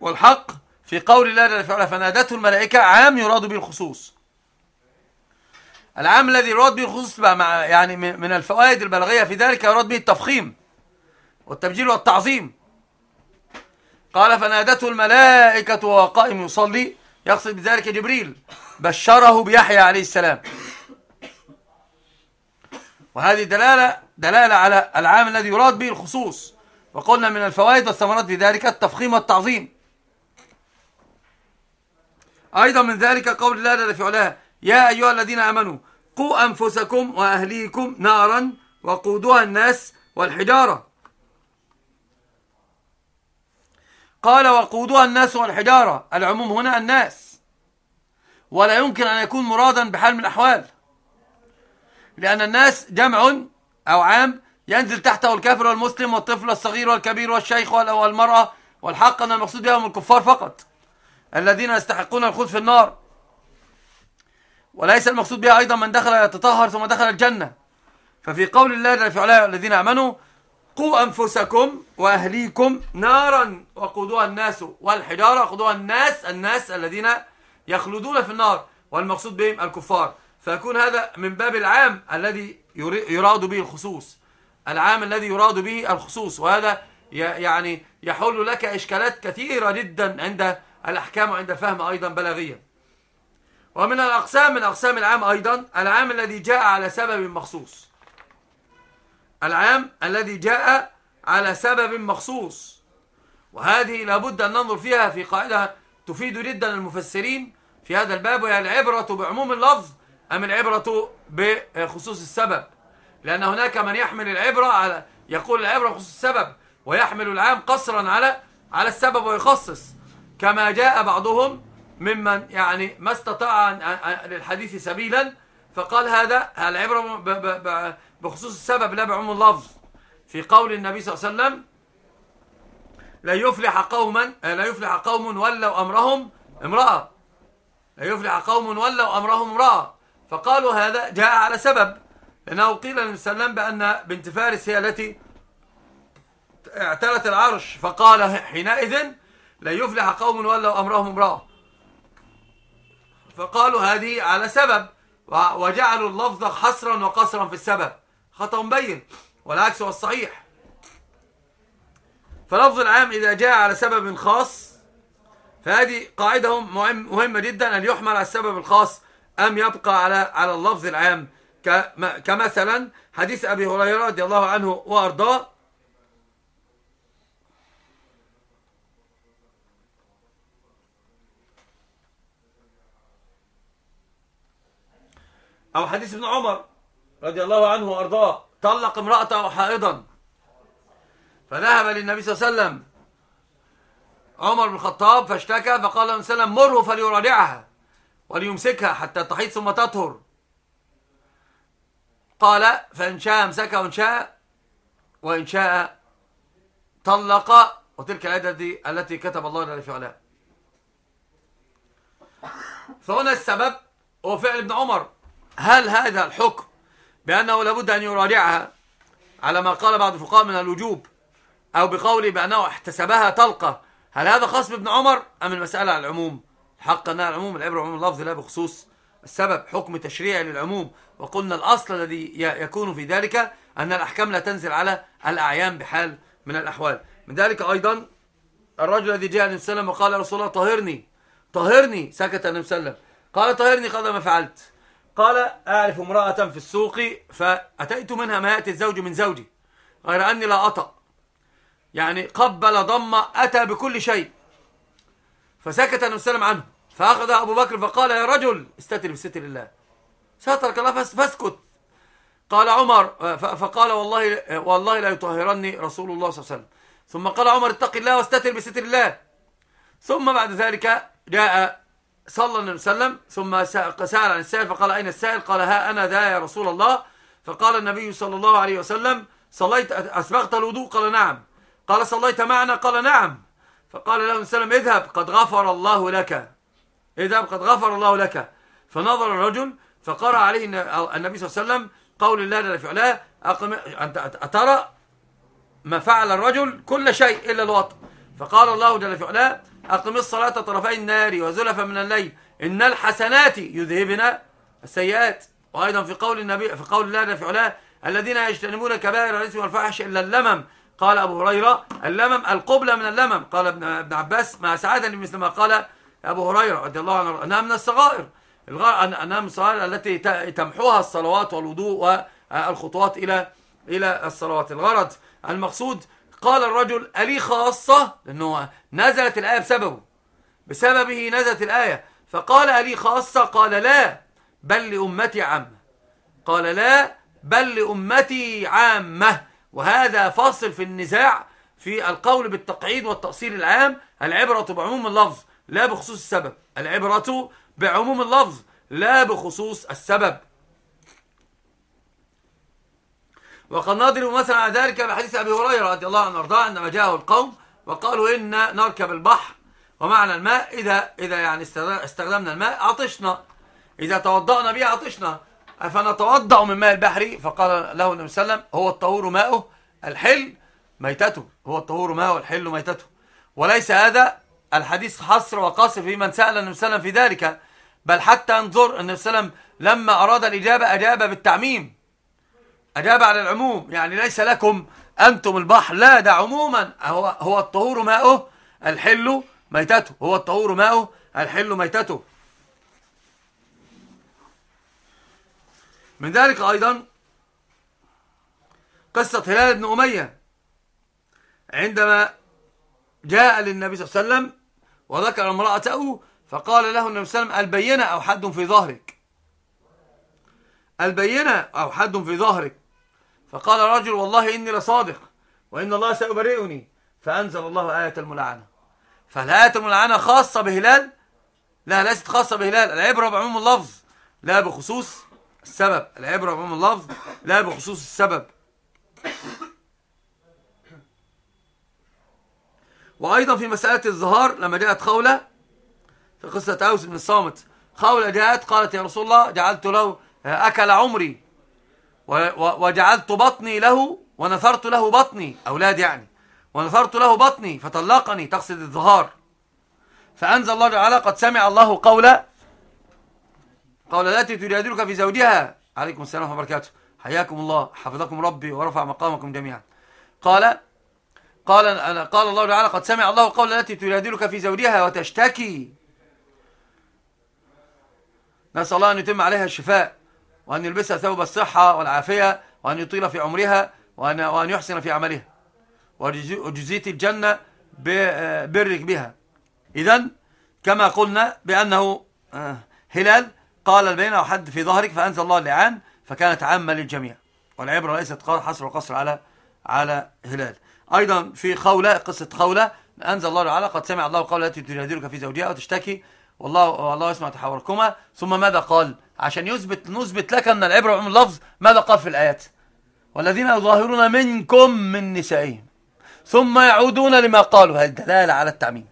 والحق في قول الله فنادته الملائكة عام يراد به الخصوص. العام الذي يراد به الخصوص بقى مع يعني من الفوائد البلاغية في ذلك يراد به التفخيم والتبجيل والتعظيم. قال فنادته الملائكة وهو قائم يصلي يقصد بذلك جبريل بشره بيحيى عليه السلام. وهذه دلالة دلالة على العام الذي يراد به الخصوص. وقلنا من الفوائد والثمرات في ذلك التفخيم والتعظيم. أيضا من ذلك قول الله جل في علاه. يا أيها الذين آمنوا قوا أنفسكم وأهليكم نارا وقودها الناس والحجارة. قال وقودها الناس والحجارة. العموم هنا الناس. ولا يمكن أن يكون مرادا بحال من الأحوال. لأن الناس جمع أو عام ينزل تحته الكافر والمسلم والطفل الصغير والكبير والشيخ والمرأة. والحق أن المقصود بهم الكفار فقط. الذين يستحقون الخلود في النار. وليس المقصود بها أيضا من دخل يتطهر ثم دخل الجنة. ففي قول الله جل في الذين آمنوا قوا أنفسكم وأهليكم نارا وقودها الناس والحجارة وقودها الناس الناس الذين يخلدون في النار. والمقصود بهم الكفار. فيكون هذا من باب العام الذي يراد به الخصوص. العام الذي يراد به الخصوص. وهذا يعني يحل لك إشكالات كثيرة جدا عند الأحكام وعند الفهم أيضا بلاغيا. ومن الأقسام من أقسام العام أيضا العام الذي جاء على سبب مخصوص. العام الذي جاء على سبب مخصوص. وهذه لابد أن ننظر فيها في قاعدة تفيد جدا المفسرين في هذا الباب وهي العبرة بعموم اللفظ أم العبرة بخصوص السبب. لأن هناك من يحمل العبرة على يقول العبرة بخصوص السبب ويحمل العام قصرا على على السبب ويخصص. كما جاء بعضهم ممن يعني ما استطاع للحديث سبيلا فقال هذا العبرة بخصوص السبب لا بعموم اللفظ. في قول النبي صلى الله عليه وسلم لا يفلح قوما لا يفلح قوم ولوا أمرهم امرأة. لا يفلح قوم ولوا أمرهم امرأة. فقالوا هذا جاء على سبب لأنه قيل للنبي صلى الله عليه وسلم بأن بنت فارس هي التي اعتلت العرش فقال حينئذ لا يفلح قوم ولوا أمرهم امرأة. فقالوا هذه على سبب وجعلوا اللفظ حصرا وقصرا في السبب. خطأ مبين والعكس هو الصحيح. فلفظ العام إذا جاء على سبب خاص فهذه قاعدة مهمة جدا أن يحمل على السبب الخاص أم يبقى على على اللفظ العام. كمثلا حديث أبي هريرة رضي الله عنه وأرضاه أو حديث ابن عمر رضي الله عنه وأرضاه طلق امرأته حائضا. فذهب للنبي صلى الله عليه وسلم. عمر بن الخطاب فاشتكى فقال له وسلم مره فليراجعها وليمسكها حتى تحيط ثم تطهر. قال فإن شاء أمسكها وإن شاء وإن شاء طلق وتلك العدة التي كتب الله لنا في فهنا السبب هو فعل ابن عمر. هل هذا الحكم بأنه لابد أن يراجعها على ما قال بعض الفقهاء من الوجوب أو بقوله بأنه احتسبها طلقة؟ هل هذا خاص بابن عمر أم المسألة على العموم؟ حق أنها العموم العبرة عموم اللفظ لا بخصوص السبب حكم تشريعي للعموم. وقلنا الأصل الذي يكون في ذلك أن الأحكام لا تنزل على الأعيان بحال من الأحوال. من ذلك أيضا الرجل الذي جاء النبي صلى الله عليه وسلم وقال رسول الله طهرني. طهرني سكت النبي صلى الله عليه وسلم. قال طهرني قال ما فعلت. قال أعرف امرأة في السوق فأتيت منها ما يأتي الزوج من زوجي غير أني لا أطأ. يعني قبل ضم أتى بكل شيء. فسكت النبي صلى الله عليه وسلم عنه. فأخذ أبو بكر فقال يا رجل استتر بستر الله. سترك الله فاسكت. قال عمر فقال والله والله لا يطهرني رسول الله صلى الله عليه وسلم. ثم قال عمر اتق الله واستتر بستر الله. ثم بعد ذلك جاء صلى النبي صلى الله عليه وسلم ثم سأل عن السائل فقال أين السائل؟ قال ها أنا ذا يا رسول الله. فقال النبي صلى الله عليه وسلم صليت أسبغت الوضوء؟ قال نعم. قال صليت معنا؟ قال نعم. فقال له وسلم اذهب قد غفر الله لك. اذهب قد غفر الله لك. فنظر الرجل فقرأ عليه النبي صلى الله عليه وسلم قول الله في علاه أترى ما فعل الرجل؟ كل شيء إلا الوطن فقال الله جل في علاه أقم الصلاة طرفي النار وزلفا من الليل. إن الحسنات يذهبن السيئات. وأيضا في قول النبي في قول الله في علاه الذين يجتنبون كبائر الإثم والفحش إلا اللمم. قال أبو هريرة اللمم القبلة من اللمم. قال ابن عباس ما سعادني مثل ما قال أبو هريرة رضي الله عنه أنها من الصغائر. أنها من الصغائر التي تمحوها الصلوات والوضوء والخطوات إلى إلى الصلوات. الغرض المقصود قال الرجل ألي خاصة؟ لأنه نزلت الآية بسببه. بسببه نزلت الآية. فقال ألي خاصة؟ قال لا بل لأمتي عامة. قال لا بل لأمتي عامة. وهذا فاصل في النزاع في القول بالتقعيد والتأصيل العام. العبرة بعموم اللفظ لا بخصوص السبب. العبرة بعموم اللفظ لا بخصوص السبب. وقد نضرب مثلا على ذلك بحديث أبي هريرة رضي الله عنه وأرضاه عندما جاءه القوم وقالوا إن نركب البحر ومعنى الماء إذا إذا يعني استخدمنا الماء عطشنا إذا توضأنا به عطشنا أفنتوضأ من ماء البحر؟ فقال له النبي صلى الله عليه وسلم هو الطهور ماؤه؟ الحل ميتته. هو الطهور ماؤه الحل ميتته. وليس هذا الحديث حصر وقاصر في من سأل النبي صلى الله عليه وسلم في ذلك. بل حتى انظر النبي صلى الله عليه وسلم لما أراد الإجابة أجاب بالتعميم. أجاب على العموم يعني ليس لكم أنتم البحر لا ده عموما هو, هو الطهور ماؤه الحل ميتته هو الطهور ماؤه الحل ميتته. من ذلك أيضا قصة هلال بن أمية. عندما جاء للنبي صلى الله عليه وسلم وذكر امرأته فقال له النبي صلى الله عليه وسلم البينة أو حد في ظهرك؟ البينة أو حد في ظهرك. فقال رجل والله إني لصادق وإن الله سيبرئني فأنزل الله آية الملعنة. فالآية الملعنة خاصة بهلال لا ليست خاصة بهلال العبرة بعموم اللفظ لا بخصوص السبب العبرة بعموم اللفظ لا بخصوص السبب. وأيضا في مسألة الظهار لما جاءت خولة في قصة أوس بن الصامت خولة جاءت قالت يا رسول الله جعلت له أكل عمري. وجعلت بطني له ونثرت له بطني. أولاد يعني. ونثرت له بطني. فطلقني. تقصد الظهار. فأنزل الله تعالى قد سمع الله قولا قول التي تجادلك في زوجها. عليكم السلام ورحمة وبركاته. حياكم الله. حفظكم ربي ورفع مقامكم جميعا. قال قال قال الله تعالى قد سمع الله قول التي تجادلك في زوجها وتشتكي. نسأل الله أن يتم عليها الشفاء. وأن يلبسها ثوب الصحة والعافية وأن يطيل في عمرها وأن, يحسن في عملها وجزيت الجنة ببرك بها. إذا كما قلنا بأنه آه، هلال قال البين أو حد في ظهرك فأنزل الله اللعان فكانت عامة للجميع. والعبرة ليست حصر وقصر على على هلال. أيضا في خولة قصة خولة أنزل الله تعالى قد سمع الله قول التي تجادلك في زوجها وتشتكي والله والله يسمع تحاوركما ثم ماذا قال؟ عشان يثبت نثبت لك أن العبرة عموم اللفظ ماذا قال في الآيات؟ والذين يظاهرون منكم من نسائهم. ثم يعودون لما قالوا. هذه دلالة على التعميم.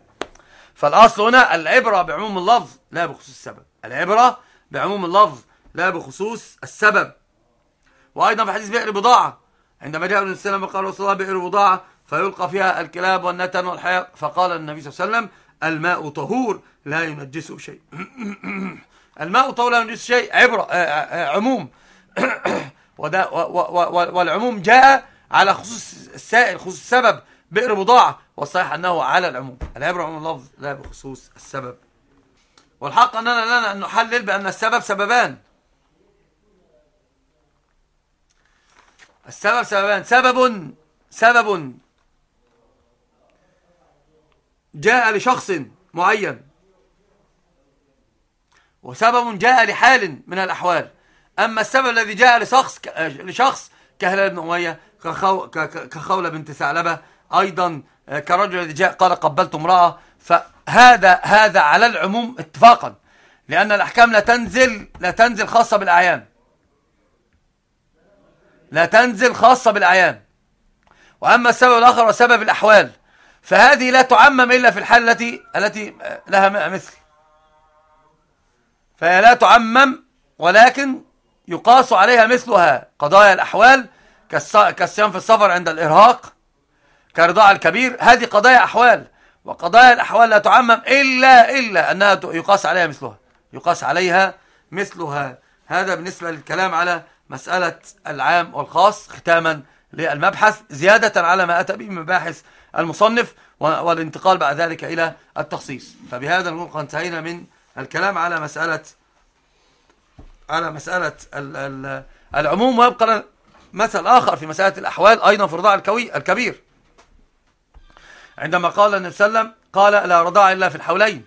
فالأصل هنا العبرة بعموم اللفظ لا بخصوص السبب. العبرة بعموم اللفظ لا بخصوص السبب. وأيضا في حديث بئر بضاعة. عندما جاء ابن السلام قال رسول الله بئر بضاعة فيلقى فيها الكلاب والنتن والحياة. فقال النبي صلى الله عليه وسلم الماء طهور لا ينجسه شيء. الماء طهور لا ينجسه شيء عبرة آه، آه، آه، عموم. والعموم جاء على خصوص السائل خصوص السبب بئر بضاعة والصحيح أنه على العموم. العبرة عموم اللفظ لا بخصوص السبب. والحق أننا لنا أن نحلل بأن السبب سببان. السبب سببان. سبب سبب. جاء لشخص معين. وسبب جاء لحال من الأحوال. أما السبب الذي جاء لشخص لشخص كهلال بن أمية كخولة بنت ثعلبة أيضا كرجل الذي جاء قال قبلت امرأة. فهذا هذا على العموم اتفاقا لأن الأحكام لا تنزل لا تنزل خاصة بالأعيان. لا تنزل خاصة بالأعيان. وأما السبب الآخر وسبب الأحوال. فهذه لا تعمم إلا في الحال التي التي لها مثل. فهي لا تعمم ولكن يقاس عليها مثلها قضايا الأحوال كالصيام في السفر عند الإرهاق كرضاع الكبير. هذه قضايا أحوال وقضايا الأحوال لا تعمم إلا إلا أنها يقاس عليها مثلها. يقاس عليها مثلها. هذا بالنسبة للكلام على مسألة العام والخاص ختاما للمبحث زيادة على ما أتى به من مباحث المصنف والانتقال بعد ذلك إلى التخصيص. فبهذا نكون قد انتهينا من الكلام على مسألة على مسألة العموم. ويبقى مثل آخر في مسألة الأحوال أيضا في رضاع الكوي الكبير. عندما قال النبي صلى الله عليه وسلم قال لا رضاع إلا في الحولين.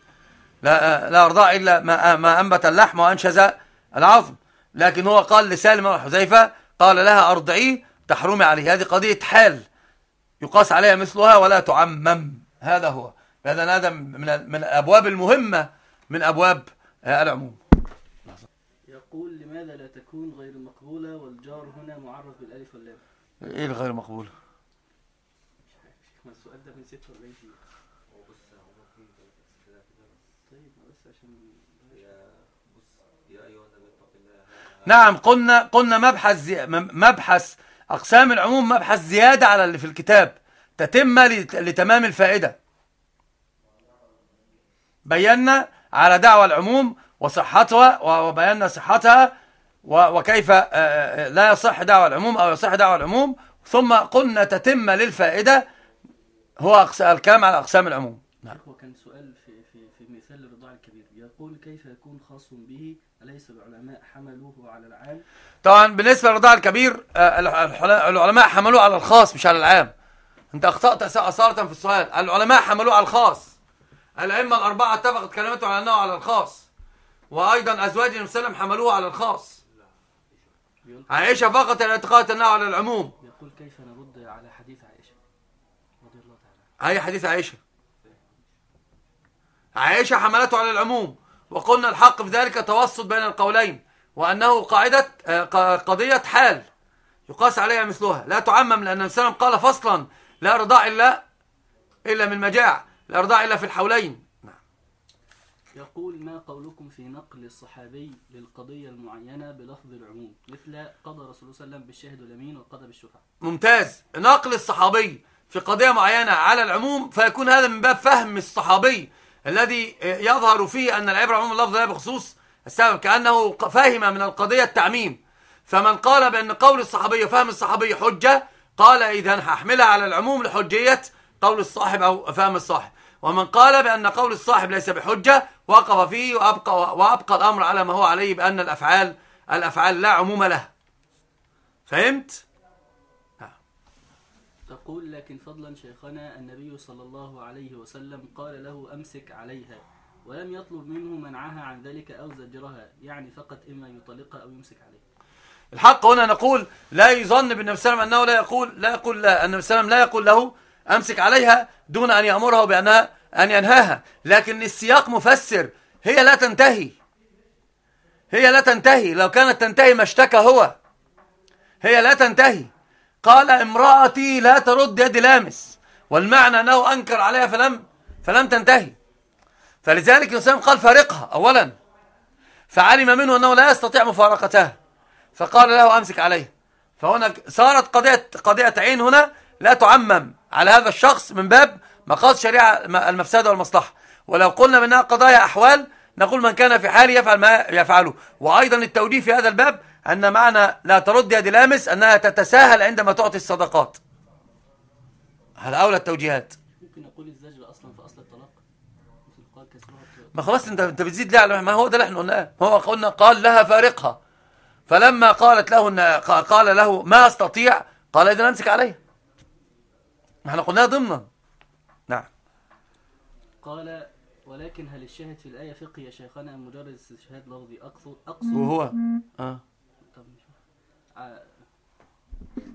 لا, لا رضاع إلا ما, ما أنبت اللحم وأنشز العظم. لكن هو قال لسالم وحذيفة قال لها أرضعيه تحرمي عليه. هذه قضية حال. يقاس عليها مثلها ولا تعمم. هذا هو. هذا هذا من من الأبواب المهمة من أبواب العموم. يقول لماذا لا تكون غير مقبولة والجار هنا معرف بالألف واللام؟ إيه الغير مقبولة السؤال ده من 46 طيب بس عشان نعم قلنا قلنا مبحث مبحث أقسام العموم مبحث زيادة على اللي في الكتاب تتم لتمام الفائدة. بينا على دعوة العموم وصحتها وبينا صحتها وكيف لا يصح دعوة العموم أو يصح دعوة العموم. ثم قلنا تتم للفائدة هو الكلام على أقسام العموم. نعم. هو كان سؤال في, في, في مثال الرضاع الكبير. يقول كيف يكون خاص به أليس العلماء حملوه على العام؟ طبعا بالنسبة للرضاع الكبير آه، العلماء حملوه على الخاص مش على العام. أنت أخطأت أس- أصالة في السؤال. العلماء حملوه على الخاص. الأئمة الأربعة اتفقت كلمتهم على أنه على الخاص. وأيضا أزواج النبي صلى الله عليه وسلم حملوه على الخاص. عائشة فقط الاعتقاد أنه على العموم. بيقول كيف نرد على حديث عائشة؟ رضي الله تعالى هي حديث عائشة؟ عائشة حملته على العموم. وقلنا الحق في ذلك توسط بين القولين وأنه قاعدة آه، قضية حال يقاس عليها مثلها. لا تعمم لأن النبي صلى الله عليه وسلم قال فصلا لا رضاع إلا إلا من مجاع لا رضاع إلا في الحولين. نعم. يقول ما قولكم في نقل الصحابي للقضية المعينة بلفظ العموم؟ مثل قضى رسول الله صلى الله عليه وسلم بالشهد واليمين وقضى بالشفعة ممتاز. نقل الصحابي في قضية معينة على العموم فيكون هذا من باب فهم الصحابي الذي يظهر فيه أن العبرة عموم اللفظ لا بخصوص السبب كأنه فهم من القضية التعميم. فمن قال بأن قول الصحابي وفهم الصحابي حجة قال إذا هحملها على العموم لحجية قول الصاحب أو فهم الصاحب. ومن قال بأن قول الصاحب ليس بحجة وقف فيه وأبقى, وأبقى الأمر على ما هو عليه بأن الأفعال الأفعال لا عموم لها فهمت؟ تقول لكن فضلا شيخنا النبي صلى الله عليه وسلم قال له أمسك عليها ولم يطلب منه منعها عن ذلك أو زجرها يعني فقط إما يطلقها أو يمسك عليها. الحق هنا نقول لا يظن بالنبي صلى الله عليه وسلم أنه لا يقول لا يقول لا النبي صلى الله عليه وسلم لا يقول له أمسك عليها دون أن يأمره بانها أن ينهاها. لكن السياق مفسر هي لا تنتهي. هي لا تنتهي. لو كانت تنتهي ما اشتكى هو. هي لا تنتهي. قال امرأتي لا ترد يد لامس والمعنى أنه أنكر عليها فلم فلم تنتهي. فلذلك وسلم قال فارقها اولا. فعلم منه أنه لا يستطيع مفارقتها. فقال له أمسك عليه. فهنا صارت قضية قضية عين هنا لا تعمم على هذا الشخص من باب مقاصد شريعة المفسدة والمصلحة. ولو قلنا بأنها قضايا أحوال نقول من كان في حاله يفعل ما يفعله. وأيضا التوجيه في هذا الباب أن معنى لا ترد يد لامس أنها تتساهل عندما تعطي الصدقات. هذا أولى التوجيهات؟ ممكن نقول الزجر أصلا في أصل الطلاق؟ ما خلاص انت أنت بتزيد ليه على ما هو ده اللي إحنا قلناه. هو قلنا قال لها فارقها. فلما قالت له ان قال له ما أستطيع قال اذا أمسك عليها ما إحنا قلناها ضمنا. نعم. قال ولكن هل الشاهد في الآية فقه يا شيخنا أم مجرد استشهاد لفظي أقصد أقصد؟ وهو. آه. ع-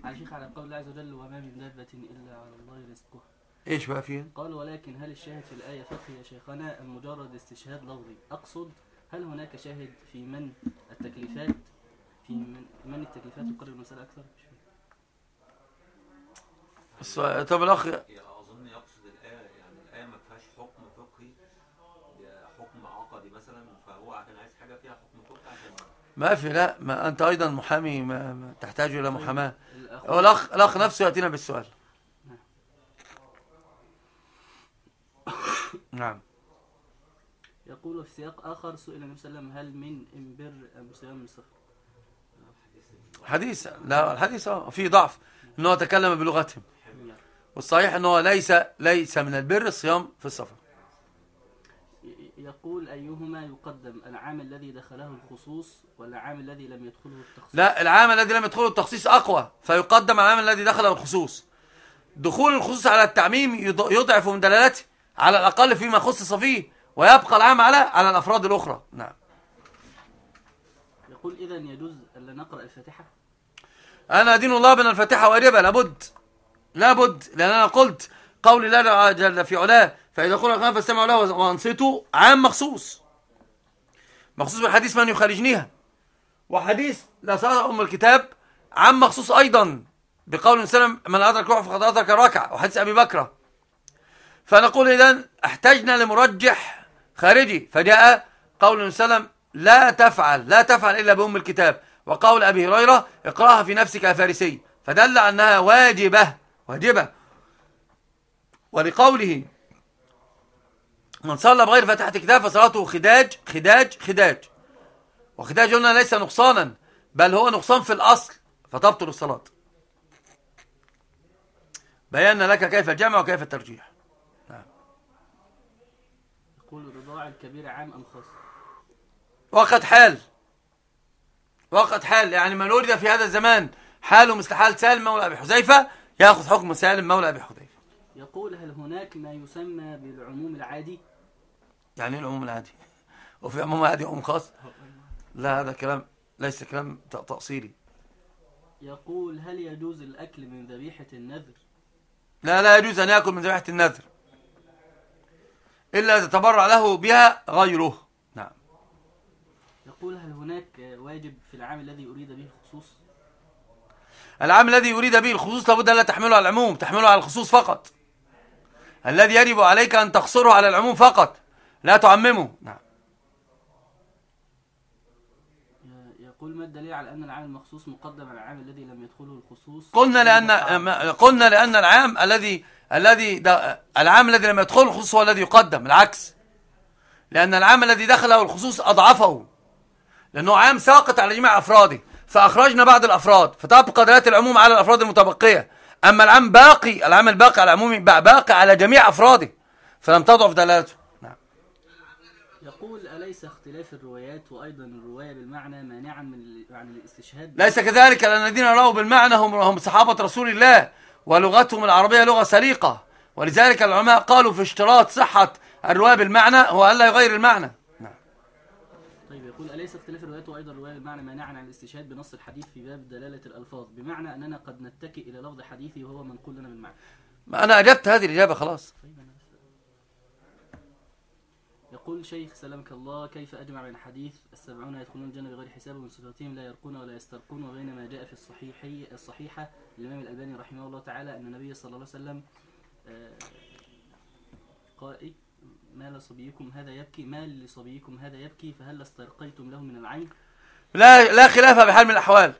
على شيخ على قول الله عز وجل وما من دابة إلا على الله رزقها إيش بقى فيها؟ قال ولكن هل الشاهد في الآية فقه يا شيخنا أم مجرد استشهاد لفظي؟ أقصد هل هناك شاهد في من التكليفات في من, من التكليفات تقرر المسألة أكثر؟ مش فاهم. السؤال- طب الأخ ما في لا ما أنت أيضا محامي ما ما تحتاج إلى محاماة. الأخ- هو الأخ الاخ نفسه يأتينا بالسؤال. نعم. يقول في سياق آخر سئل النبي صلى الله عليه وسلم هل من إمبر أم صيام سفر حديث لا الحديث آه في ضعف إنه تكلم بلغتهم. والصحيح إنه ليس ليس من البر الصيام في السفر يقول أيهما يقدم؟ العام الذي دخله الخصوص ولا العام الذي لم يدخله التخصيص؟ لا العام الذي لم يدخله التخصيص أقوى فيقدم العام الذي دخله الخصوص. دخول الخصوص على التعميم يض- يضعف من دلالته على الأقل فيما خصص فيه ويبقى العام على على الأفراد الأخرى. نعم. يقول إذا يجوز ألا نقرأ الفاتحة؟ أنا ادين الله بأن الفاتحة واجبه لابد لابد لأن أنا قلت قول الله جل في علاه فإذا قرأ القرآن فاستمعوا له وأنصتوا عام مخصوص. مخصوص بالحديث من يخالجنيها وحديث لا صلاة أم الكتاب عام مخصوص أيضا بقول وسلم من أدرك ركعه فقد أدرك ركعه وحديث أبي بكر. فنقول اذا احتجنا لمرجح خارجي. فجاء قول وسلم لا تفعل لا تفعل إلا بأم الكتاب. وقول أبي هريرة اقرأها في نفسك يا فارسي. فدل أنها واجبة واجبة. ولقوله من صلى بغير فاتحه كتاب فصلاته خداج خداج خداج. وخداج هنا ليس نقصانا بل هو نقصان في الأصل فتبطل الصلاة. بينا لك كيف الجمع وكيف الترجيح. يقول الرضاع الكبير عام أم خاص؟ وقد حال. وقت حال. يعني من ولد في هذا الزمان حاله مثل حال سالم مولى أبي حذيفة يأخذ حكم سالم مولى أبي حذيفة. يقول هل هناك ما يسمى بالعموم العادي؟ يعني إيه العموم العادي وفي عموم عادي وعموم خاص لا هذا كلام ليس كلام تأصيلي يقول هل يجوز الأكل من ذبيحة النذر؟ لا لا يجوز أن يأكل من ذبيحة النذر. إلا إذا تبرع له بها غيره. نعم. يقول هل هناك واجب في العام الذي أريد به الخصوص؟ العام الذي يريد به الخصوص لابد أن لا تحمله على العموم تحمله على الخصوص فقط. الذي يجب عليك أن تقصره على العموم فقط. لا تعممه نعم. يقول ما الدليل على أن العام المخصوص مقدم على العام الذي لم يدخله الخصوص؟ قلنا لأن قلنا لأن العام الذي الذي العام الذي لم يدخله الخصوص هو الذي يقدم العكس. لأن العام الذي دخله الخصوص أضعفه. لأنه عام ساقط على جميع أفراده. فأخرجنا بعض الأفراد. فتبقى دلالة العموم على الأفراد المتبقية. أما العام باقي العام الباقي على العموم باقي على جميع أفراده. فلم تضعف دلالته. يقول أليس اختلاف الروايات وأيضا الرواية بالمعنى مانعا من عن الاستشهاد؟ ليس كذلك لأن الذين رأوا بالمعنى هم هم صحابة رسول الله ولغتهم العربية لغة سليقة ولذلك العلماء قالوا في اشتراط صحة الرواية بالمعنى هو ألا يغير المعنى. نعم. طيب يقول أليس اختلاف الروايات وأيضا الرواية بالمعنى مانعا عن الاستشهاد بنص الحديث في باب دلالة الألفاظ؟ بمعنى أننا قد نتكئ إلى لفظ حديثي وهو منقول لنا بالمعنى. ما أنا أجبت هذه الإجابة خلاص. طيب أنا يقول شيخ سلمك الله كيف أجمع بين حديث السبعون يدخلون الجنة بغير حساب ومن صفاتهم لا يرقون ولا يسترقون وبين ما جاء في الصحيح الصحيحة للإمام الألباني رحمه الله تعالى أن النبي صلى الله عليه وسلم آه، قال ما لصبيكم هذا يبكي؟ ما لصبيكم هذا يبكي؟ فهل استرقيتم له من العين؟ لا لا خلاف بحال من الأحوال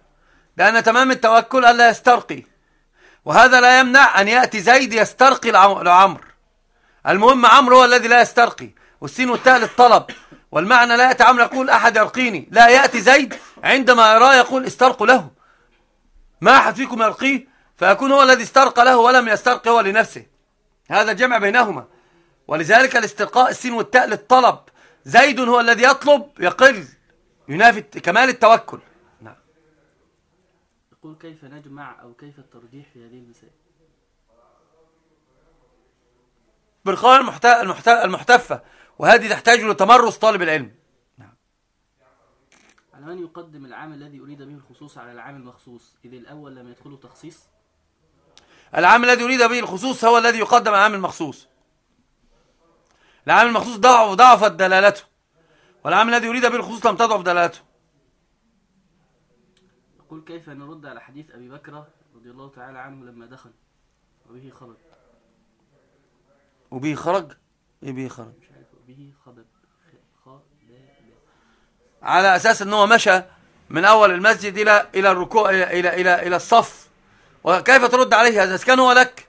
لأن تمام التوكل ألا يسترقي وهذا لا يمنع أن يأتي زيد يسترقي لعم- لعمر المهم عمرو هو الذي لا يسترقي. والسين والتاء للطلب. والمعنى لا عمرو يقول أحد يرقيني لا يأتي زيد عندما يراه يقول استرقوا له. ما أحد فيكم يرقيه فيكون هو الذي استرقى له ولم يسترقي هو لنفسه. هذا الجمع بينهما. ولذلك الاسترقاء السين والتاء للطلب. زيد هو الذي يطلب يقل ينافي كمال التوكل. نعم. يقول كيف نجمع أو كيف الترجيح في هذه المسائل. المحت... المحتفة. وهذه تحتاج لتمرس طالب العلم. على من يقدم العام الذي أريد به الخصوص على العام المخصوص؟ إذ الأول لم يدخله تخصيص؟ العام الذي يريد به الخصوص هو الذي يقدم العام المخصوص. العام المخصوص ضعف ضعفت دلالته. والعام الذي يريد به الخصوص لم تضعف دلالته. يقول كيف نرد على حديث أبي بكر رضي الله تعالى عنه لما دخل؟ وبه خرج. وبه خرج؟ إيه به خرج. مش عارف وبه خبب خ- خ لا لا على أساس إن هو مشى من أول المسجد إلى إلى الركوع إلى إلى إلى, إلى الصف. وكيف ترد عليه هذا؟ كان هو لك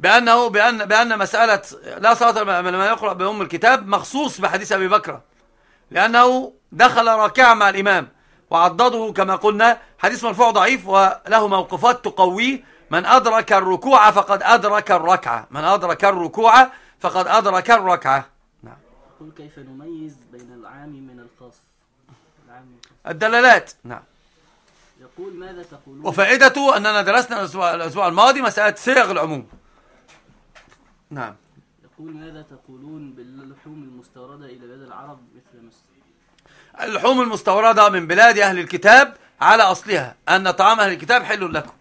بانه بان بأن مسألة لا صلاة من لم يقرأ بأم الكتاب مخصوص بحديث أبي بكر. لأنه دخل راكعا مع الإمام وعضده كما قلنا. حديث مرفوع ضعيف وله موقفات تقويه. من أدرك الركوع فقد أدرك الركعة. من أدرك الركوع فقد أدرك الركعة. نعم يقول كيف نميز بين العام من الخاص؟ العام من الخاص. الدلالات. نعم. يقول ماذا تقولون؟ وفائدته أننا درسنا الأسبوع, الأسبوع الماضي مسألة صيغ العموم. نعم. يقول ماذا تقولون باللحوم المستوردة إلى بلاد العرب مثل مصر؟ اللحوم المستوردة من بلاد أهل الكتاب على أصلها. أن طعام أهل الكتاب حل لكم.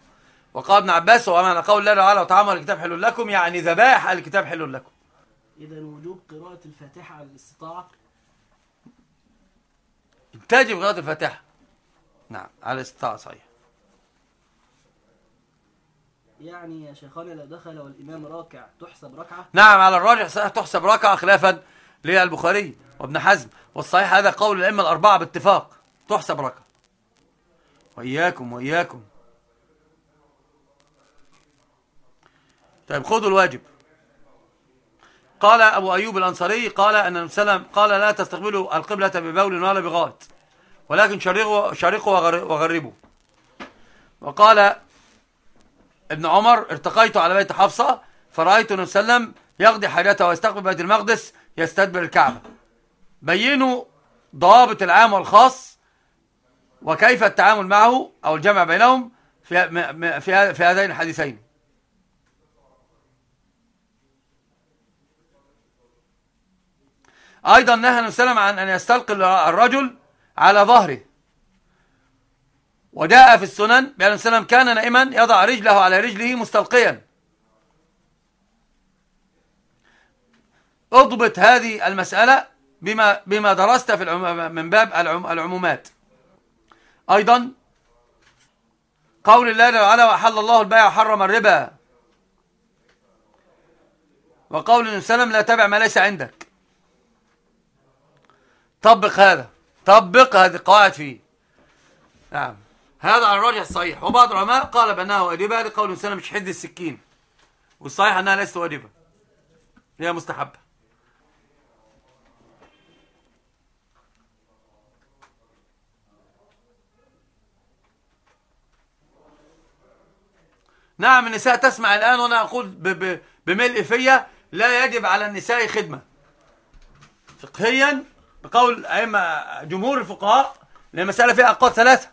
وقال ابن عباس ومعنى قول الله تعالى وطعام أهل الكتاب حل لكم يعني ذبائح أهل الكتاب حل لكم. إذا وجوب قراءة الفاتحة على الاستطاعة. تجب قراءة الفاتحة. نعم على الاستطاعة صحيح. يعني يا شيخنا لو دخل والإمام راكع تحسب ركعة؟ نعم على الراجح صحيح تحسب ركعة خلافا للبخاري وابن حزم. والصحيح هذا قول الأئمة الأربعة باتفاق تحسب ركعة. وإياكم وإياكم. طيب خذوا الواجب. قال أبو أيوب الأنصاري قال أن وسلم قال لا تستقبلوا القبلة ببول ولا بغائط ولكن شرقوا شرقوا وغر- وغربوا. وقال ابن عمر ارتقيت على بيت حفصة فرأيت النبي صلى الله عليه وسلم يقضي حاجته ويستقبل بيت المقدس يستدبر الكعبة. بينوا ضوابط العام والخاص وكيف التعامل معه أو الجمع بينهم في, في هذين الحديثين. أيضا نهى النبي صلى الله عليه وسلم عن أن يستلقي الرجل على ظهره. وجاء في السنن بأن السلام كان نائما يضع رجله على رجله مستلقيا. أضبط هذه المسألة بما, بما درست في من باب العمومات. أيضا قول الله جل وعلا وحل الله البيع وحرم الربا وقول النبي صلى الله عليه وسلم لا تبع ما ليس عندك طبق هذا طبق هذه القواعد فيه. نعم. هذا على الراجح الصحيح. وبعض العلماء قال بأنها واجبة لقول النبي صلى الله عليه وسلم مش حد السكين. والصحيح أنها ليست واجبة هي مستحبة. نعم النساء تسمع الآن وأنا أقول بملء فيا لا يجب على النساء خدمة. فقهيا بقول أئمة جمهور الفقهاء لأن المسألة فيها أقوال ثلاثة.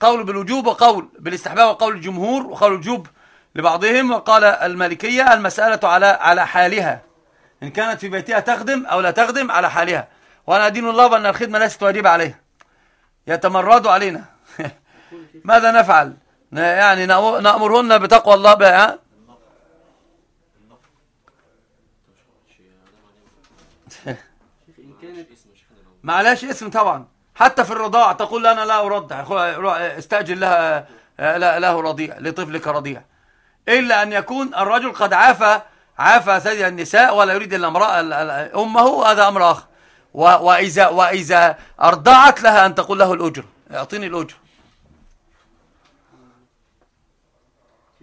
قول بالوجوب وقول بالاستحباب وقول الجمهور وقول الوجوب لبعضهم. وقال المالكية المسألة على على حالها. إن كانت في بيتها تخدم أو لا تخدم على حالها. وأنا أدين الله بأن الخدمة ليست واجبة عليها. يتمرد علينا. ماذا نفعل؟ يعني نأمرهن بتقوى الله بها معلاش اسم طبعا. حتى في الرضاع تقول أنا لا أرضع. استأجل لها له رضيع لطفلك رضيع. إلا أن يكون الرجل قد عافى عافى سيد النساء ولا يريد إلا امرأة أمه هذا أمر آخر. وإذا, وإذا أرضعت لها أن تقول له الأجر. أعطيني الأجر.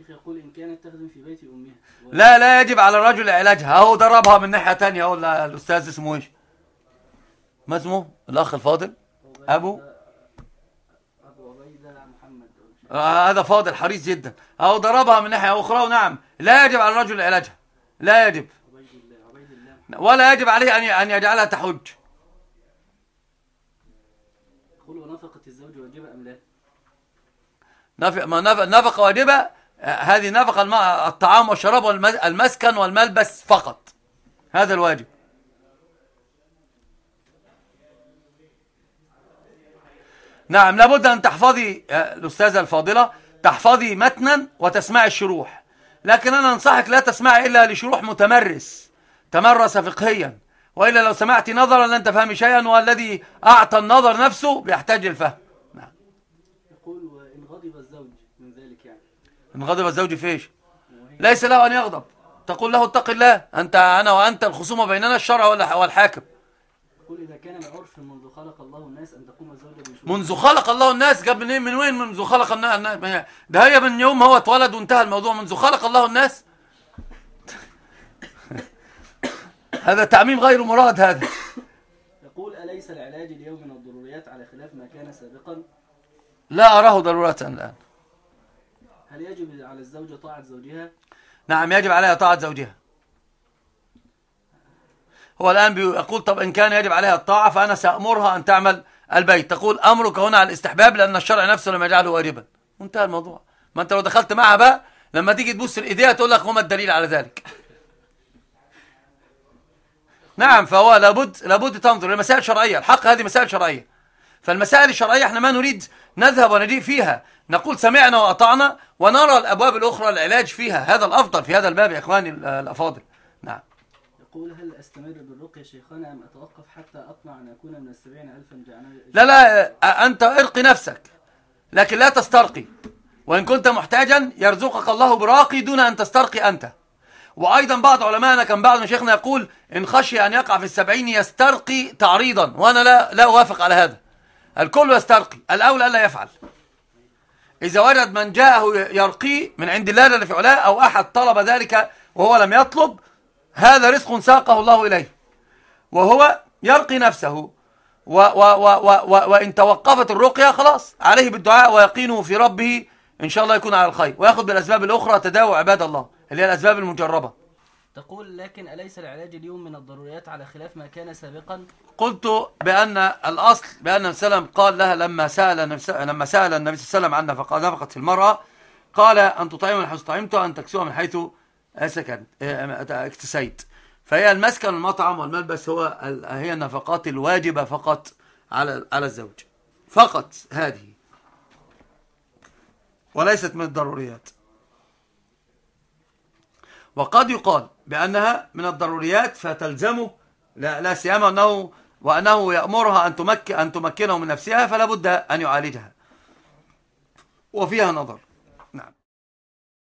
يقول إن كانت تخدم في بيت أمها؟ لا لا يجب على الرجل علاجها. هو ضربها من ناحية تانية. هو الأستاذ اسمه إيش؟ ما اسمه؟ الأخ الفاضل؟ أبو؟ آه هذا فاضل حريص جدا. أو ضربها من ناحية أخرى ونعم. لا يجب على الرجل علاجها. لا يجب. ولا يجب عليه أن يجعلها تحج. يقول ونفقة الزوج واجبة أم لا؟ نفقة واجبة. هذه نفقة الطعام والشراب والمسكن والملبس فقط. هذا الواجب. نعم لابد أن تحفظي الأستاذة الفاضلة تحفظي متنا وتسمعي الشروح. لكن أنا أنصحك لا تسمعي إلا لشروح متمرس تمرس فقهيا. وإلا لو سمعت نظرا لن تفهمي شيئا والذي أعطى النظر نفسه بيحتاج الفهم. نعم. يقول وإن غضب الزوج من ذلك يعني. إن غضب الزوج فيش ليس له أن يغضب. تقول له اتق الله أنت أنا وأنت الخصومة بيننا الشرع والحاكم. يقول إذا كان العرف منذ خلق الله الناس أن تقوم الزوجة منذ خلق الله الناس جاب منين؟ من وين منذ خلق الناس ده هي من يوم هو اتولد وانتهى الموضوع. منذ خلق الله الناس؟ هذا تعميم غير مراد هذا. يقول أليس العلاج اليوم من الضروريات على خلاف ما كان سابقا؟ لا أراه ضرورة الآن. هل يجب على الزوجة طاعة زوجها؟ نعم يجب عليها طاعة زوجها. هو الآن يقول طب إن كان يجب عليها الطاعة فأنا سأمرها أن تعمل البيت. تقول أمرك هنا على الاستحباب لأن الشرع نفسه لم يجعله واجبا. انتهى الموضوع. ما أنت لو دخلت معها بقى لما تيجي تبص الإيديها تقول لك وما الدليل على ذلك. نعم فهو لابد لابد تنظر لمسائل شرعية الحق هذه مسائل شرعية. فالمسائل الشرعية إحنا ما نريد نذهب ونجيء فيها. نقول سمعنا وأطعنا ونرى الأبواب الأخرى العلاج فيها. هذا الأفضل في هذا الباب يا إخواني الأفاضل. يقول هل أستمر بالرقية شيخنا أم أتوقف حتى أطمع أن أكون من السبعين ألفا جعنا لا لا أنت ارقي نفسك لكن لا تسترقي. وإن كنت محتاجا يرزقك الله براقي دون أن تسترقي أنت. وأيضا بعض علماءنا كان بعض مشايخنا يقول إن خشي أن يقع في السبعين يسترقي تعريضا وأنا لا, لا أوافق على هذا. الكل يسترقي الأولى ألا يفعل. إذا وجد من جاءه يرقي من عند الله جل في علاه أو أحد طلب ذلك وهو لم يطلب هذا رزق ساقه الله إليه. وهو يرقي نفسه. و و و و و وإن توقفت الرقية خلاص عليه بالدعاء ويقينه في ربه إن شاء الله يكون على الخير. ويأخذ بالأسباب الأخرى تداوى عباد الله اللي هي الأسباب المجربة. تقول لكن أليس العلاج اليوم من الضروريات على خلاف ما كان سابقا؟ قلت بأن الأصل بأن وسلم قال لها لما سأل لما سأل النبي صلى الله عليه وسلم عن نفقة المرأة قال أن تطعم من حيث طعمت وأن تكسوها من حيث سكنت آه، اكتسيت. فهي المسكن والمطعم والملبس هو هي النفقات الواجبة فقط على على الزوج. فقط هذه. وليست من الضروريات. وقد يقال بأنها من الضروريات فتلزمه لا, لا سيما أنه وأنه يأمرها أن تمكن أن تمكنه من نفسها فلا بد أن يعالجها. وفيها نظر.